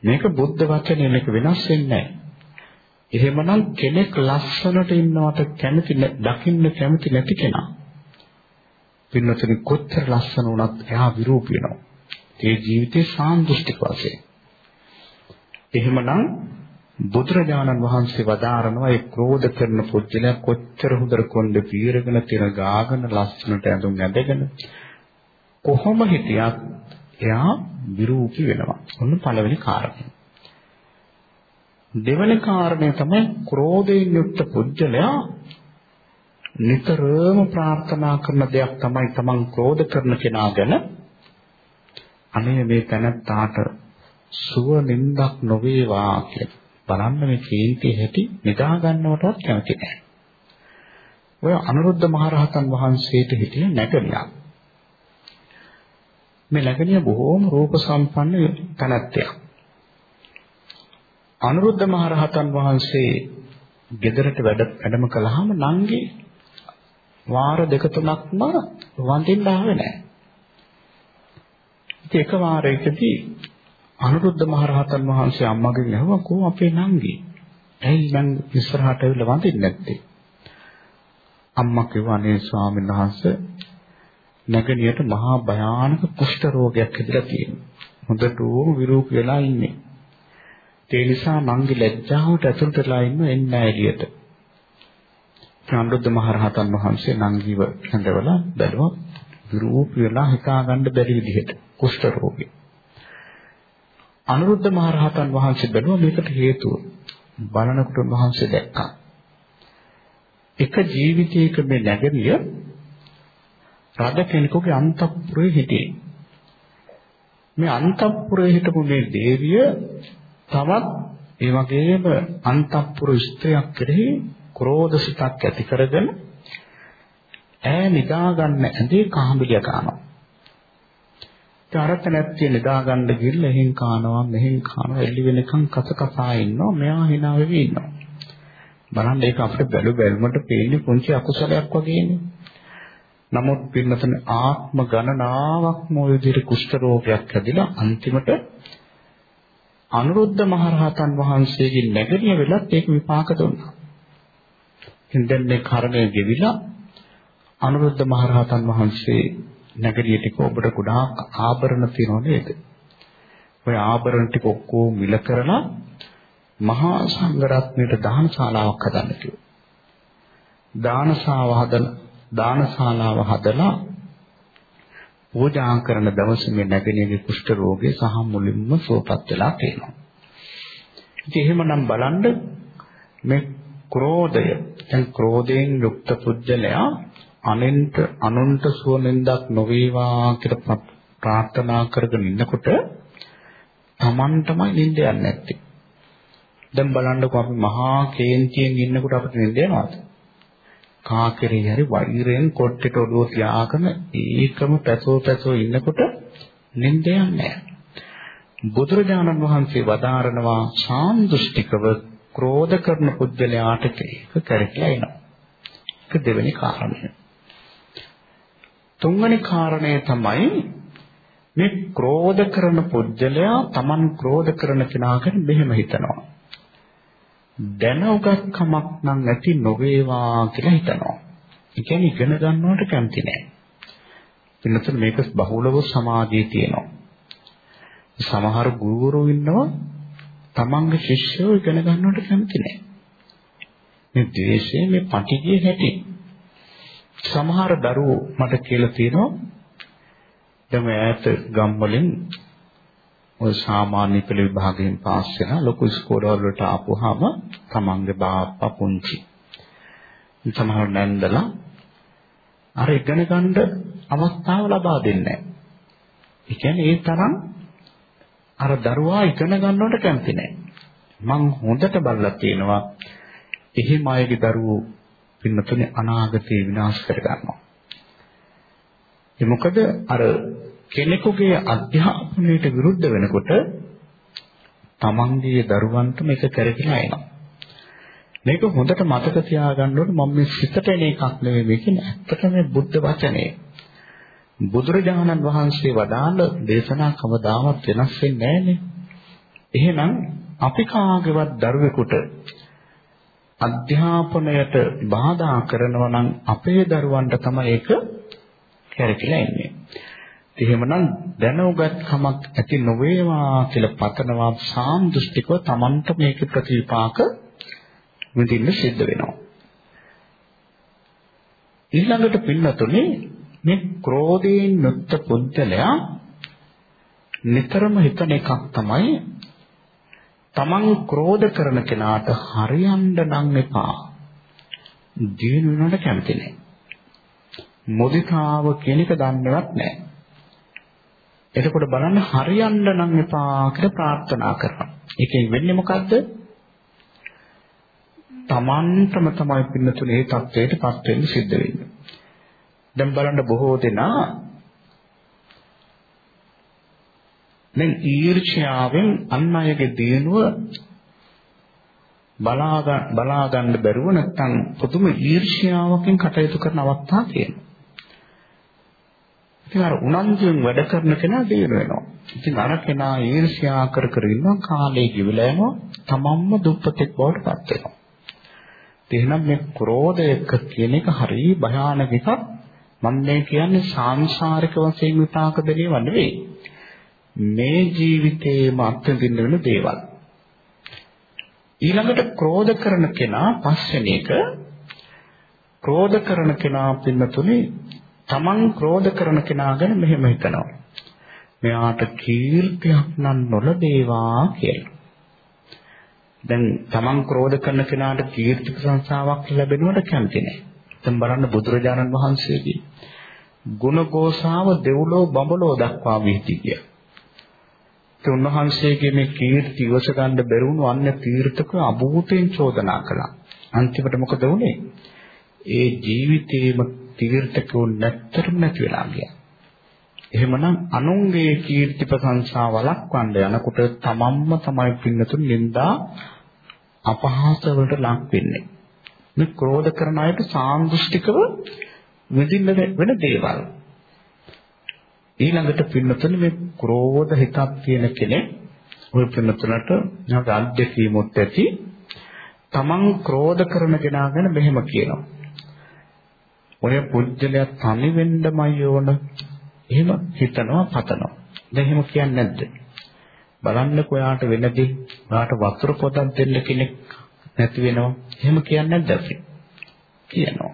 A: මේක බුද්ධ වචනේ මේක වෙනස් වෙන්නේ නැහැ. එහෙමනම් කෙනෙක් ලස්සනට ඉන්නවට කැමති දකින්න කැමති නැති කෙනා පින්නතනි කොච්චර ලස්සන වුණත් එහා විරූපී වෙනවා. ඒ ජීවිතේ සාන්දෘෂ්ටික වශයෙන්. එහෙමනම් බුදුරජාණන් වහන්සේ වදාරනවා ඒ ක්‍රෝධ කරන පුද්ගලයා කොච්චර හොඳට කොණ්ඩ පීරගෙන තිර ගාගෙන ලස්සනට ඇඳුම් ඇඳගෙන කොහොම හිටියත් එයා විරූපී වෙනවා. ඔන්න පළවෙනි කාරණය. දෙවෙනි කාරණය තමයි ක්‍රෝධයෙන් යුක්ත පුද්ගලයා නිතරම ප්‍රාර්ථනා කරන දෙයක් තමයි තමන් ක්‍රෝධ කරන කෙනා ගැන අනේ මේ තැනත්තාට සුව නින්දක් නොවේවා කියලා. බලන්න මේ කේන්තිය හැටි නිදා ගන්නවටවත් කැමති නැහැ. ඔය අනුරුද්ධ මහරහතන් වහන්සේට හිටිය නැගණියක්. මේ නැගණිය බොහෝම රූප සම්පන්න තනත්තයක්. අනුරුද්ධ මහරහතන් වහන්සේ ගෙදරට වැඩ වැඩම කළාම නංගි වාර දෙක තුනක්ම වඳින්න ආවේ නැහැ. ඉතින් එක වාරයකදී අනුරුද්ධ මහරහතන් වහන්සේ අම්මගෙන් ඇහුවා කොහොම අපේ නංගි? ඇයි මං ඉස්සරහට ඇවිල්ලා වඳින්නේ නැත්තේ? අම්මා කිව්වා අනේ ස්වාමීන් වහන්සේ නැගණියට මහා භයානක කුෂ්ඨ රෝගයක් හැදිලා තියෙනවා. හොඳට ඕම විරූප වෙලා ඉන්නේ. ඒ නිසා නංගි ලැජ්ජාවට ඇතුළටලා ඉන්න එන්නේ එළියට. අනුරුද්ධ මහරහතන් වහන්සේ නංගිව හඳවලා බැලුවා විරූප වෙලා හිතා ගන්න බැරි විදිහට කුෂ්ඨ රෝගේ. අනුරුද්ධ මහරහතන් වහන්සේ බැලුවා මේකට හේතුව. බලනකොට උන්වහන්සේ දැක්කා. එක ජීවිතයක මේ නැගණිය රජ කෙනෙකුගේ අන්තපුරේ හිටියේ. මේ අන්තපුරේ හිටපු මේ දේවිය තවත් ඒ වගේම අන්තපුර ස්ත්‍රියක් කෙරෙහි ක්‍රෝධ සිතක් ඇති කරගෙන ඈ නිදා ගන්න ඇඳේ කාමලිය ගන්නවා. තරත නැත්තේ නිදා ගන්න ගිහිල්ලා එහෙන් කානවා මෙහෙන් කානවා එළි වෙනකන් කස කසා ඉන්නවා මෙයා hina වෙවි ඉන්නවා බලන්න ඒක අපිට බැලු බැලමට පේන්නේ පුංචි අකුසලයක් වගේනේ නමුත් පින්නතන ආත්ම ගණනාවක්ම ওই විදිහට කුෂ්ඨ රෝගයක් හැදිලා අන්තිමට අනුරුද්ධ මහරහතන් වහන්සේගේ නැගණිය වෙලත් ඒක විපාක දුන්නා. ඉතින් මේ කර්මය ගෙවිලා අනුරුද්ධ මහරහතන් වහන්සේ නැගරිය ටික ඔබට ගොඩාක් ආභරණ තියෙනව නේද? ඔය ආභරණ ටික ඔක්කොම මිල කරලා මහා සංඝරත්නයට දාන ශාලාවක් හදන්න කිව්වා. දානසාව හදන දානශාලාව හදලා පූජා කරන දවසේ මේ නැගණියගේ කුෂ්ඨ රෝගය සහ මුලින්ම සුවපත් වෙලා තියෙනවා. ඉතින් එහෙමනම් බලන්න මේ ක්‍රෝධය දැන් ක්‍රෝධයෙන් යුක්ත පුජ්‍යලයා අනෙන්ට අනුන්ට සුවනෙන්දක් නොවේවා කියලා ප්‍රාර්ථනා කරගෙන ඉන්නකොට Taman තමයි නිින්ද යන්නේ නැත්තේ. දැන් බලන්නකො අපි මහා කේන්තියෙන් ඉන්නකොට අපිට නිින්ද යනවාද? කාකරේ හරි වෛරයෙන් කොට්ටේට ඔළුව තියාගෙන ඒකම පැසෝ පැසෝ ඉන්නකොට නිින්ද යන්නේ නැහැ. බුදුරජාණන් වහන්සේ වදාරනවා සාන්දෘෂ්ටිකව ක්‍රෝධ කරන පුද්ගලයාට ඒක කරකිලා එනවා. ඒක දෙවෙනි කාරණය. තුන්වෙනි කාරණය තමයි මේ ක්‍රෝධ කරන පුද්ගලයා Taman ක්‍රෝධ කරන කෙනාගෙන් මෙහෙම හිතනවා. දැන උගත් කමක් නම් ඇති නොවේවා කියලා හිතනවා. ඒ කියන්නේ ඉගෙන ගන්නවට කැමති නැහැ. පින්නතුන් මේක බහුලව සමාජයේ තියෙනවා. සමහර ගුරුවරු ඉන්නවා තමන්ගේ ශිෂ්‍යයෝ ඉගෙන ගන්නවට කැමති නැහැ. මේ ද්වේෂයේ මේ පටිගිය හැටි. සමහර දරුවෝ මට කියලා තියෙනවා දැන් ඈත ගම් වලින් ඔය සාමාන්‍ය පෙළ විභාගයෙන් පාස් වෙලා ලොකු ඉස්කෝලවල වලට ආපුවාම තමන්ගේ බාප්පා පුංචි. සමහර නැන්දලා අර ඉගෙන ගන්න අවස්ථාව ලබා දෙන්නේ නැහැ. ඒ කියන්නේ ඒ තරම් අර දරුවා ඉගෙන ගන්නවට කැමති නැහැ. මං හොඳට බලලා තියෙනවා එහෙම අයගේ දරුවෝ පින්නතුනේ අනාගතේ විනාශ කර ගන්නවා. ඒ මොකද අර කෙනෙකුගේ අධ්‍යාපනයට විරුද්ධ වෙනකොට තමන්ගේ දරුවන්ට මේක කරකිලා එනවා. මේක හොඳට මතක තියාගන්න ඕනේ මම මේ සිතට එන එකක් නෙවෙයි මේක ඇත්තටම මේ බුද්ධ වචනේ. බුදුරජාණන් වහන්සේ වදාළ දේශනා කවදාවත් වෙනස් වෙන්නේ නැහනේ. එහෙනම් අපි කාගේවත් දරුවෙකුට අධ්‍යාපනයට බාධා කරනවා නම් අපේ දරුවන්ට තමයි ඒක කැරකිලා එන්නේ. එහෙමනම් දැනුගත් කමක් ඇති නොවේවා කියලා පතනවා සාන්දෘෂ්ටිකව Tamanට මේක ප්‍රතිපාක විඳින්න සිද්ධ වෙනවා. ඊළඟට පින්නතුනේ මේ ක්‍රෝධයෙන් යුක්ත පුද්ගලයා නිතරම හිතන එකක් තමයි තමන් ක්‍රෝධ කරන කෙනාට හරියන්න නම් එපා. දිනු වෙනවට කැමති නැහැ. මොදිකාව කියන එක දන්නවත් නැහැ. එතකොට බලන්න හරියන්න නම් එපා කියලා ප්‍රාර්ථනා කරනවා. ඒකෙන් වෙන්නේ මොකද්ද? තමන්ටම තමයි පින්නතුනේ මේ தത്വයටපත් වෙන්න සිද්ධ වෙන්නේ. දැන් බලන්න බොහෝ දෙනා දැන් ඊර්ෂ්‍යාවෙන් අන් අයගේ දිනුව බලා ගන්න බැරුව නැත්නම් පුදුම ඊර්ෂ්‍යාවකින් කටයුතු කරන අවස්ථා තියෙනවා. ඉතින් අර උනන්දුවෙන් වැඩ කරන කෙනා දිනු වෙනවා. ඉතින් අර කෙනා ඊර්ෂ්‍යා කර කර ඉන්නවා කාලේ ගිවිලා යනවා තමන්ම දුප්පතෙක් බවට පත් වෙනවා. එහෙනම් මේ ක්‍රෝධයක කියන එක හරිය භයානක එකක්. මම මේ කියන්නේ සාංශාරික වශයෙන් විපාක දෙනේව නෙවෙයි. මේ ජීවිතේම අත්විඳින්න වෙන දේවල්. ඊළඟට ක්‍රෝධ කරන කෙනා පස්වෙනි එක ක්‍රෝධ කරන කෙනා පින්නතුනේ තමන් ක්‍රෝධ කරන කෙනා ගැන මෙහෙම හිතනවා. මෙයාට කීර්තියක් නම් නොලබේවා කියලා. දැන් තමන් ක්‍රෝධ කරන කෙනාට කීර්ති ප්‍රශංසාවක් ලැබෙනවට කැමති නැහැ. දැන් බලන්න බුදුරජාණන් වහන්සේගේ ගුණ ගෝසාව දෙව්ලෝ බඹලෝ දක්වා විහිදී ගියා. ඒ උන්වහන්සේගේ මේ කීර්ති ඉවස ගන්න බැරුණු අන්‍ය තීර්ථක අභූතෙන් චෝදනා කළා. අන්තිමට මොකද වුනේ? ඒ ජීවිතේම තීර්ථකෝ නැත්තරම නැති වෙලා ගියා. එහෙමනම් අනුන්ගේ කීර්ති ප්‍රශංසා වළක්වන්න යනකොට තමන්ම තමයි පින්නතුන් නින්දා අපහාස වලට ලක් වෙන්නේ. මේ ක්‍රෝධ කරන අයට සාන්දෘෂ්ටිකව විඳින්න වෙන දේවල්. ඊළඟට පින්නතුනේ මේ ක්‍රෝධ හිතක් තියෙන කෙනෙක් ওই පින්නතුලට නැවත අධ්‍යක්ීමුත් ඇති තමන් ක්‍රෝධ කරන කෙනා ගැන මෙහෙම කියනවා. ඔය පුජ්‍යලයා තනි වෙන්නමයි ඕන. එහෙම හිතනවා පතනවා. දැන් එහෙම කියන්නේ නැද්ද? බලන්නකො යාට වෙනදී යාට වතුර පොතක් දෙන්න කෙනෙක් නැති වෙනවා. එහෙම කියන්නේ නැද්ද අපි? කියනවා.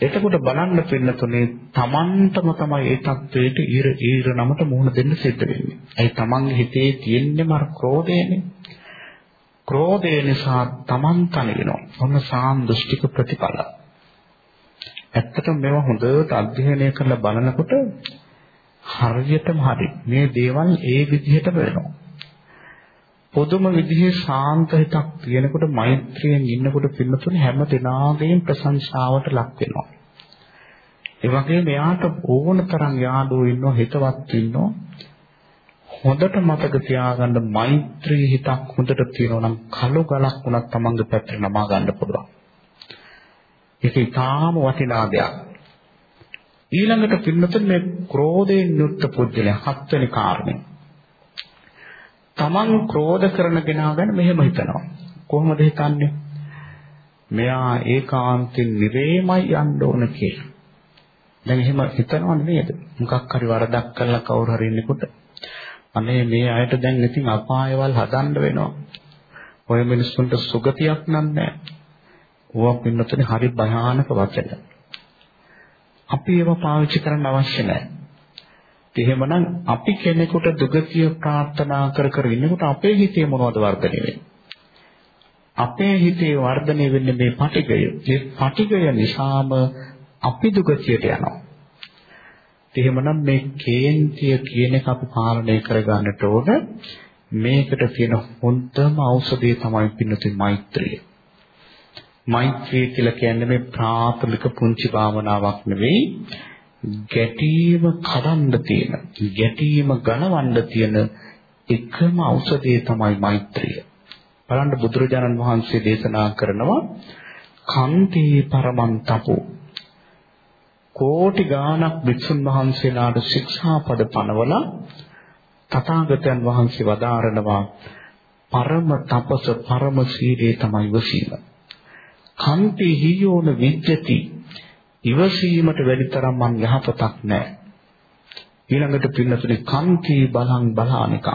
A: එතකොට බලන්න පින්නතුනේ තමන්ටම තමයි ඒ தത്വෙට ඊර ඊර නමට මුහුණ දෙන්න සිද්ධ වෙන්නේ. ඒ තමන්ගේ හිතේ තියෙන්නේ මර ක්‍රෝධයනේ. ක්‍රෝධය නිසා තමන් තන වෙනවා. ඔන්න සාන්දෘෂ්ටික ප්‍රතිඵලයි. ඇත්තටම මේවා හොඳට අධ්‍යයනය කරලා බලනකොට හරියටම හරි මේ දේවල් ඒ විදිහට වෙනවා. පොදුම විදිහේ ශාන්ත හිතක් තියෙනකොට මෛත්‍රියෙන් ඉන්නකොට පින්නතුනේ හැම දිනාගෙන් ප්‍රශංසාවට ලක් වෙනවා. ඒ වගේම එයාට ඕන තරම් යාළුවෝ ඉන්නෝ හිතවත් ඉන්නෝ හොඳට මතක තියාගන්න මෛත්‍රී හිතක් හොඳට තියෙනවා නම් කළු ගලක් වුණත් තමන්ගේ පැත්තට නමා ගන්න පුළුවන්. ඒක ඊටාම වටිනා දෙයක්. ඊළඟට පින්නතුනේ මේ ක්‍රෝධයෙන් යුක්ත පුද්ගලයා හත්වෙනි කාරණේ තමන් ක්‍රෝධ කරන කෙනා ගැන මෙහෙම හිතනවා. කොහොමද හිතන්නේ? මෙයා ඒකාන්තයෙන් නිරේමයි යන්න ඕන කියලා. දැන් එහෙම හිතනව නේද? මොකක් හරි වරදක් කළා කවුරු හරි ඉන්නකොට අනේ මේ අයට දැන් ඉතින් අපායවල් හදන්න වෙනවා. ඔය මිනිස්සුන්ට සුගතියක් නෑ. ඕවා පින්නතුනේ හරි භයානක වචන. අපි ඒවා පාවිච්චි කරන්න අවශ්‍ය නැහැ. එහෙමනම් අපි කෙනෙකුට දුගතිය ප්‍රාර්ථනා කර කර ඉන්නකොට අපේ හිතේ මොනවද වර්ධනය වෙන්නේ? අපේ හිතේ වර්ධනය වෙන්නේ මේ පටිගය. මේ පටිගය නිසාම අපි දුගතියට යනවා. එහෙමනම් මේ කේන්තිය කියන එක අපි පාලනය කරගන්නට ඕන. මේකට තියෙන හොඳම ඖෂධය තමයි පින්නතුයි මෛත්‍රිය. මෛත්‍රිය කියලා කියන්නේ මේ ප්‍රාථමික පුංචි භාවනාවක් නෙවෙයි. ගැටීම කඩන්න තියෙන ගැටීම ගලවන්න තියෙන එකම ඖෂධය තමයි මෛත්‍රිය. බලන්න බුදුරජාණන් වහන්සේ දේශනා කරනවා කන්ති පරමන්තපෝ කෝටි ගාණක් භික්ෂුන් වහන්සේලාට ශික්ෂාපද පනවලා තථාගතයන් වහන්සේ වදාරනවා පරම තපස පරම සීලේ තමයි වසීම. කන්ති හියෝන විජ්ජති ඉවසීමට වැඩි තරම් මං යහපතක් නැහැ. ඊළඟට පින්නතුනේ කන්ති බලං බලානික.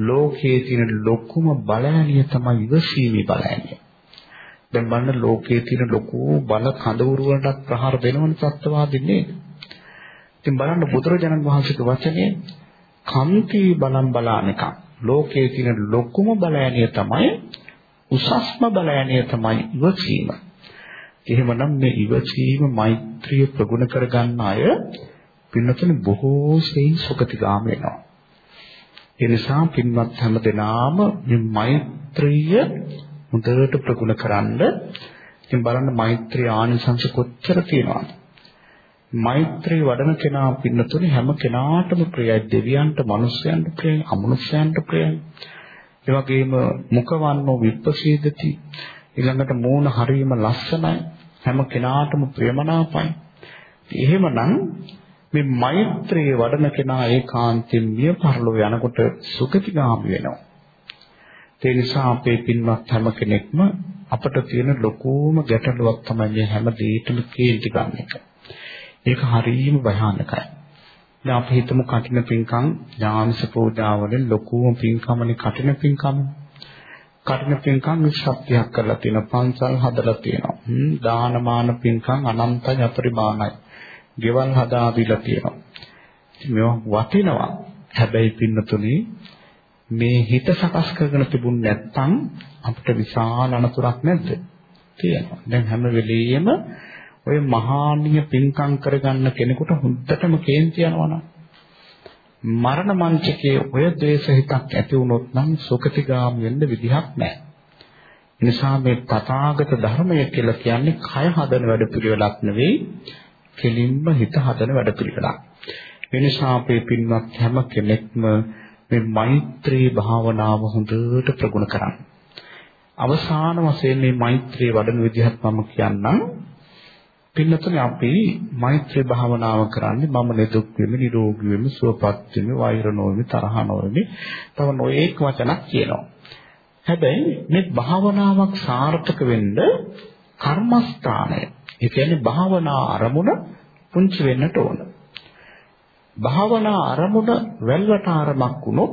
A: ලෝකයේ තියෙන ලොකුම බලෑනිය තමයි ඉවසීමේ බලෑනිය. දැන් බලන්න ලෝකයේ තියෙන ලොකු බල කඳවුරු වලට ප්‍රහාර දෙනවන සත්‍යවාදී නේද? ඉතින් බලන්න බුදුරජාණන් වහන්සේගේ වචනේ කන්ති බලං බලානික. ලෝකයේ තියෙන ලොකුම බලෑනිය තමයි උසස්ම බලෑනිය තමයි ඉවසීම. එහෙමනම් මේ ඉවසීම මෛත්‍රිය ප්‍රගුණ කරගන්න අය පින්නතුනේ බොහෝ සෙයින් සුගතිගාම වෙනවා. ඒ නිසා පින්වත් හැම දෙනාම මේ මෛත්‍රිය මුදවට ප්‍රගුණ කරන්න ඉතින් බලන්න මෛත්‍රී ආනිසංස කොච්චර තියෙනවද? මෛත්‍රී වඩන කෙනා පින්නතුනේ හැම කෙනාටම ප්‍රියයි දෙවියන්ට, මනුස්සයන්ට ප්‍රියයි, අමනුෂ්‍යයන්ට ප්‍රියයි. ඒ වගේම මුඛවන්නෝ විප්පසීදති ඊළඟට මූණ හරීම ලස්සනයි. හැම කෙනාටම ප්‍රියමනාපයි. එහෙමනම් මේ මෛත්‍රියේ වඩන කෙනා ඒකාන්තයෙන් මිය පරලෝ යනකොට සුගතිගාමි වෙනවා. ඒ නිසා අපේ පින්වත් හැම කෙනෙක්ම අපට තියෙන ලොකුම ගැටලුවක් තමයි මේ හැම දෙයකම කේන්ති ගන්න එක. ඒක හරීම භයානකයි. දැන් අපි හිතමු කටින පින්කම් ඥානස පූජාවලින් ලොකුම පින්කමනේ කටින පින්කම. කටින පින්කම් ශක්තියක් කරලා තියෙන පන්සල් හදලා තියෙනවා. දානමාන පින්කම් අනන්තයි අපරිමාණයි. ගෙවල් හදා දීලා තියෙනවා. මේවා වටිනවා. හැබැයි පින්නතුනේ මේ හිත සකස් කරගෙන තිබුණ නැත්නම් අපිට විශාල අනතුරක් නැද්ද? තියෙනවා. දැන් හැම වෙලෙම ඔය මහානීය පින්කම් කරගන්න කෙනෙකුට හුද්දටම කේන්ති යනවනම් මරණ මංචකයේ ඔය ද්වේෂ හිතක් ඇති වුණොත් නම් සුගතිගාම වෙන්න විදිහක් නැහැ. නිසා මේ තථාගත ධර්මය කියලා කියන්නේ කය හදන වැඩපිළිවෙලක් නෙවෙයි, කෙලින්ම හිත හදන වැඩපිළිවෙලක්. ඒ නිසා අපේ පින්වත් හැම කෙනෙක්ම මේ මෛත්‍රී භාවනාව හොඳට ප්‍රගුණ කරන්න. අවසාන වශයෙන් මේ මෛත්‍රී වඩන විදිහත් මම කියන්නම්. පින්නතුනේ අපි මෛත්‍රී භාවනාව කරන්නේ මම නිදුක් වෙමි නිරෝගී වෙමි සුවපත් වෙමි වෛර නොවෙමි තරහ නොවෙමි. තව නොඑක් වචනක් කියනවා. හැබැයි මේ භාවනාවක් සාර්ථක වෙන්න කර්මස්ථානය ඒ කියන්නේ භාවනා අරමුණ පුංචි වෙන්නට ඕන. භාවනා අරමුණ වැල්වටාරමක් වුණොත්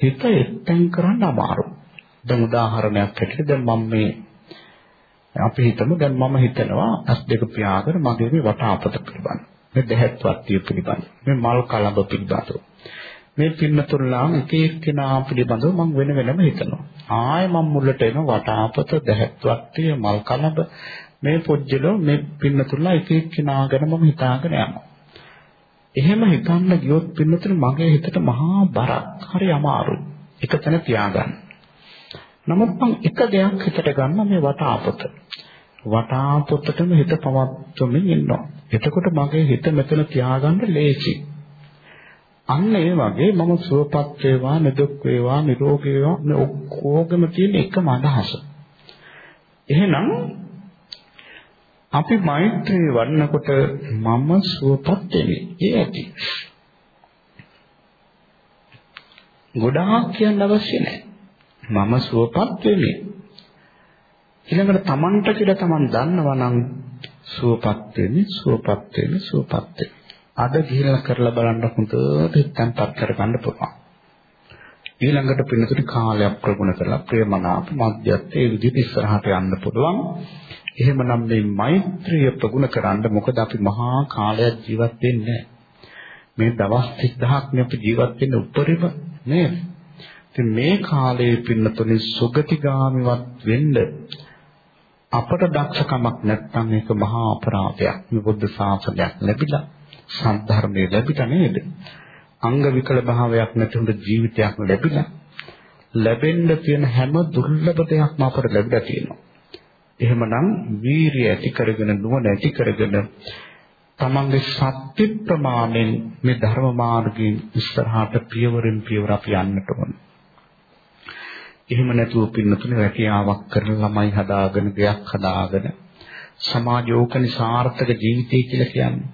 A: හිත එක්තෙන් කරන්න අමාරුයි. දැන් උදාහරණයක් හැටියට දැන් මම මේ අපි හිතමු දැන් මම හිතනවා ඇස් දෙක පියාගෙන මගේ මේ වටාපත පිළිබඳ. මේ දෙහත් වට්ටිය පිළිබඳ. මේ මල් කලඹ පිළිබඳව. මේ පින්නතුල්ලා එක එක්කෙනා පිළිබඳව මම වෙන වෙනම හිතනවා. ආයෙ මම මුලට එන වටාපත දෙහත් වට්ටිය මල් කලඹ මේ පොජ්ජලෝ මේ පින්නතුල්ලා එක එක්කෙනා ගැන මම හිතාගෙන යනවා. එහෙම හිතන්න ගියොත් පින්නතුනේ මගේ හිතට මහා බරක්. හරි අමාරුයි. එක තැන තියාගන්න. නමුත් මම එක දෙයක් හිතට ගන්න මේ වටාපත. වටාපතටම හිත පවත්වමින් ඉන්නවා. එතකොට මගේ හිත මෙතන තියාගන්න ලේසි. අන්න ඒ වගේ මම සුවපත් වේවා, නිදුක් වේවා, නිරෝගී වේවා මේ ඔක්කොගම තියෙන එකම අදහස. එහෙනම් අපි මෛත්‍රී වඩනකොට මම සුවපත් වෙන්නේ. ඒ ඇති. ගොඩාක් කියන්න අවශ්‍ය නැහැ. මම සුවපත් වෙමි. ඊළඟට Tamanට කියලා Taman දන්නවා නම් සුවපත් වෙමි, සුවපත් වෙමි, සුවපත් වෙමි. අද ගිහිල්ලා කරලා බලන්න හොඳට හිතන්පත් කරගන්න පුළුවන්. ඊළඟට පින්නතුනි කාලයක් ප්‍රගුණ කරලා ප්‍රේමනාප මධ්‍යස්ථ ඒ විදිහට ඉස්සරහට යන්න පුළුවන්. එහෙමනම් මේ මෛත්‍රිය ප්‍රගුණ කරන්න මොකද අපි මහා කාලයක් ජීවත් වෙන්නේ මේ දවස් 30000ක් නේ අපි ජීවත් වෙන්න උඩරිම නේද? ඉතින් මේ කාලයේ පින්නතුනි සුගතිගාමිවත් වෙන්න අපට දක්ෂකමක් නැත්නම් ඒක මහා අපරාධයක්. මේ බුද්ධ ශාසනයක් ලැබිලා සද්ධර්මයේ ලැබිලා නේද? අංග විකල භාවයක් නැතිව ජීවිතයක් ලැබිලා ලැබෙන්න තියෙන හැම දුර්ලභ දෙයක්ම අපට ලැබිලා තියෙනවා. එහෙමනම් වීරිය ඇති කරගෙන නුවණ ඇති කරගෙන තමන්ගේ සත්‍ය ප්‍රමාණයෙන් මේ ධර්ම මාර්ගයෙන් ඉස්සරහට පියවරෙන් පියවර අපි යන්නට ඕන. එහෙම නැතුව පින්නතුනේ රැකියාවක් කරන ළමයි හදාගෙන ගයක් හදාගෙන සමාජෝකනි සාර්ථක ජීවිතය කියලා කියන්නේ.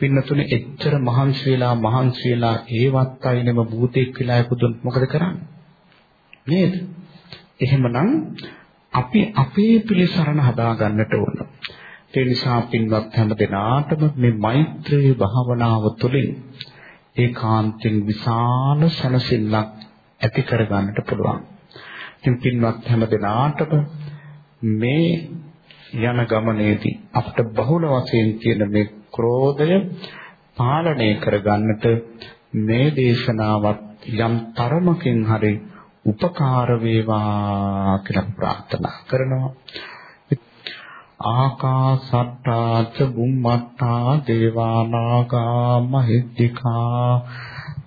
A: පින්නතුනේ එච්චර මහන්සි වෙලා මහන්සි වෙලා ඒවත් අයිනෙම භූතෙක් වෙලා ඉපදුනොත් මොකද කරන්නේ? නේද? එහෙමනම් අපි අපේ පිළිසරණ හදා ගන්නට ඕන. ඒ නිසා පින්වත් හැම දෙනාටම මේ මෛත්‍රී භාවනාව තුළින් ඒකාන්තයෙන් විශාල සැනසෙල්ලක් ඇති කර ගන්නට පුළුවන්. ඉතින් පින්වත් හැම දෙනාටම මේ යන ගමනේදී අපට බහුල වශයෙන් තියෙන මේ ක්‍රෝධය පාලනය කරගන්නට මේ දේශනාවත් යම් තරමකින් හරි උපකාර වේවා කියලා ප්‍රාර්ථනා කරනවා. ආකාසට්ටා ච බුම්මට්ටා දේවානාගා මහිද්దికා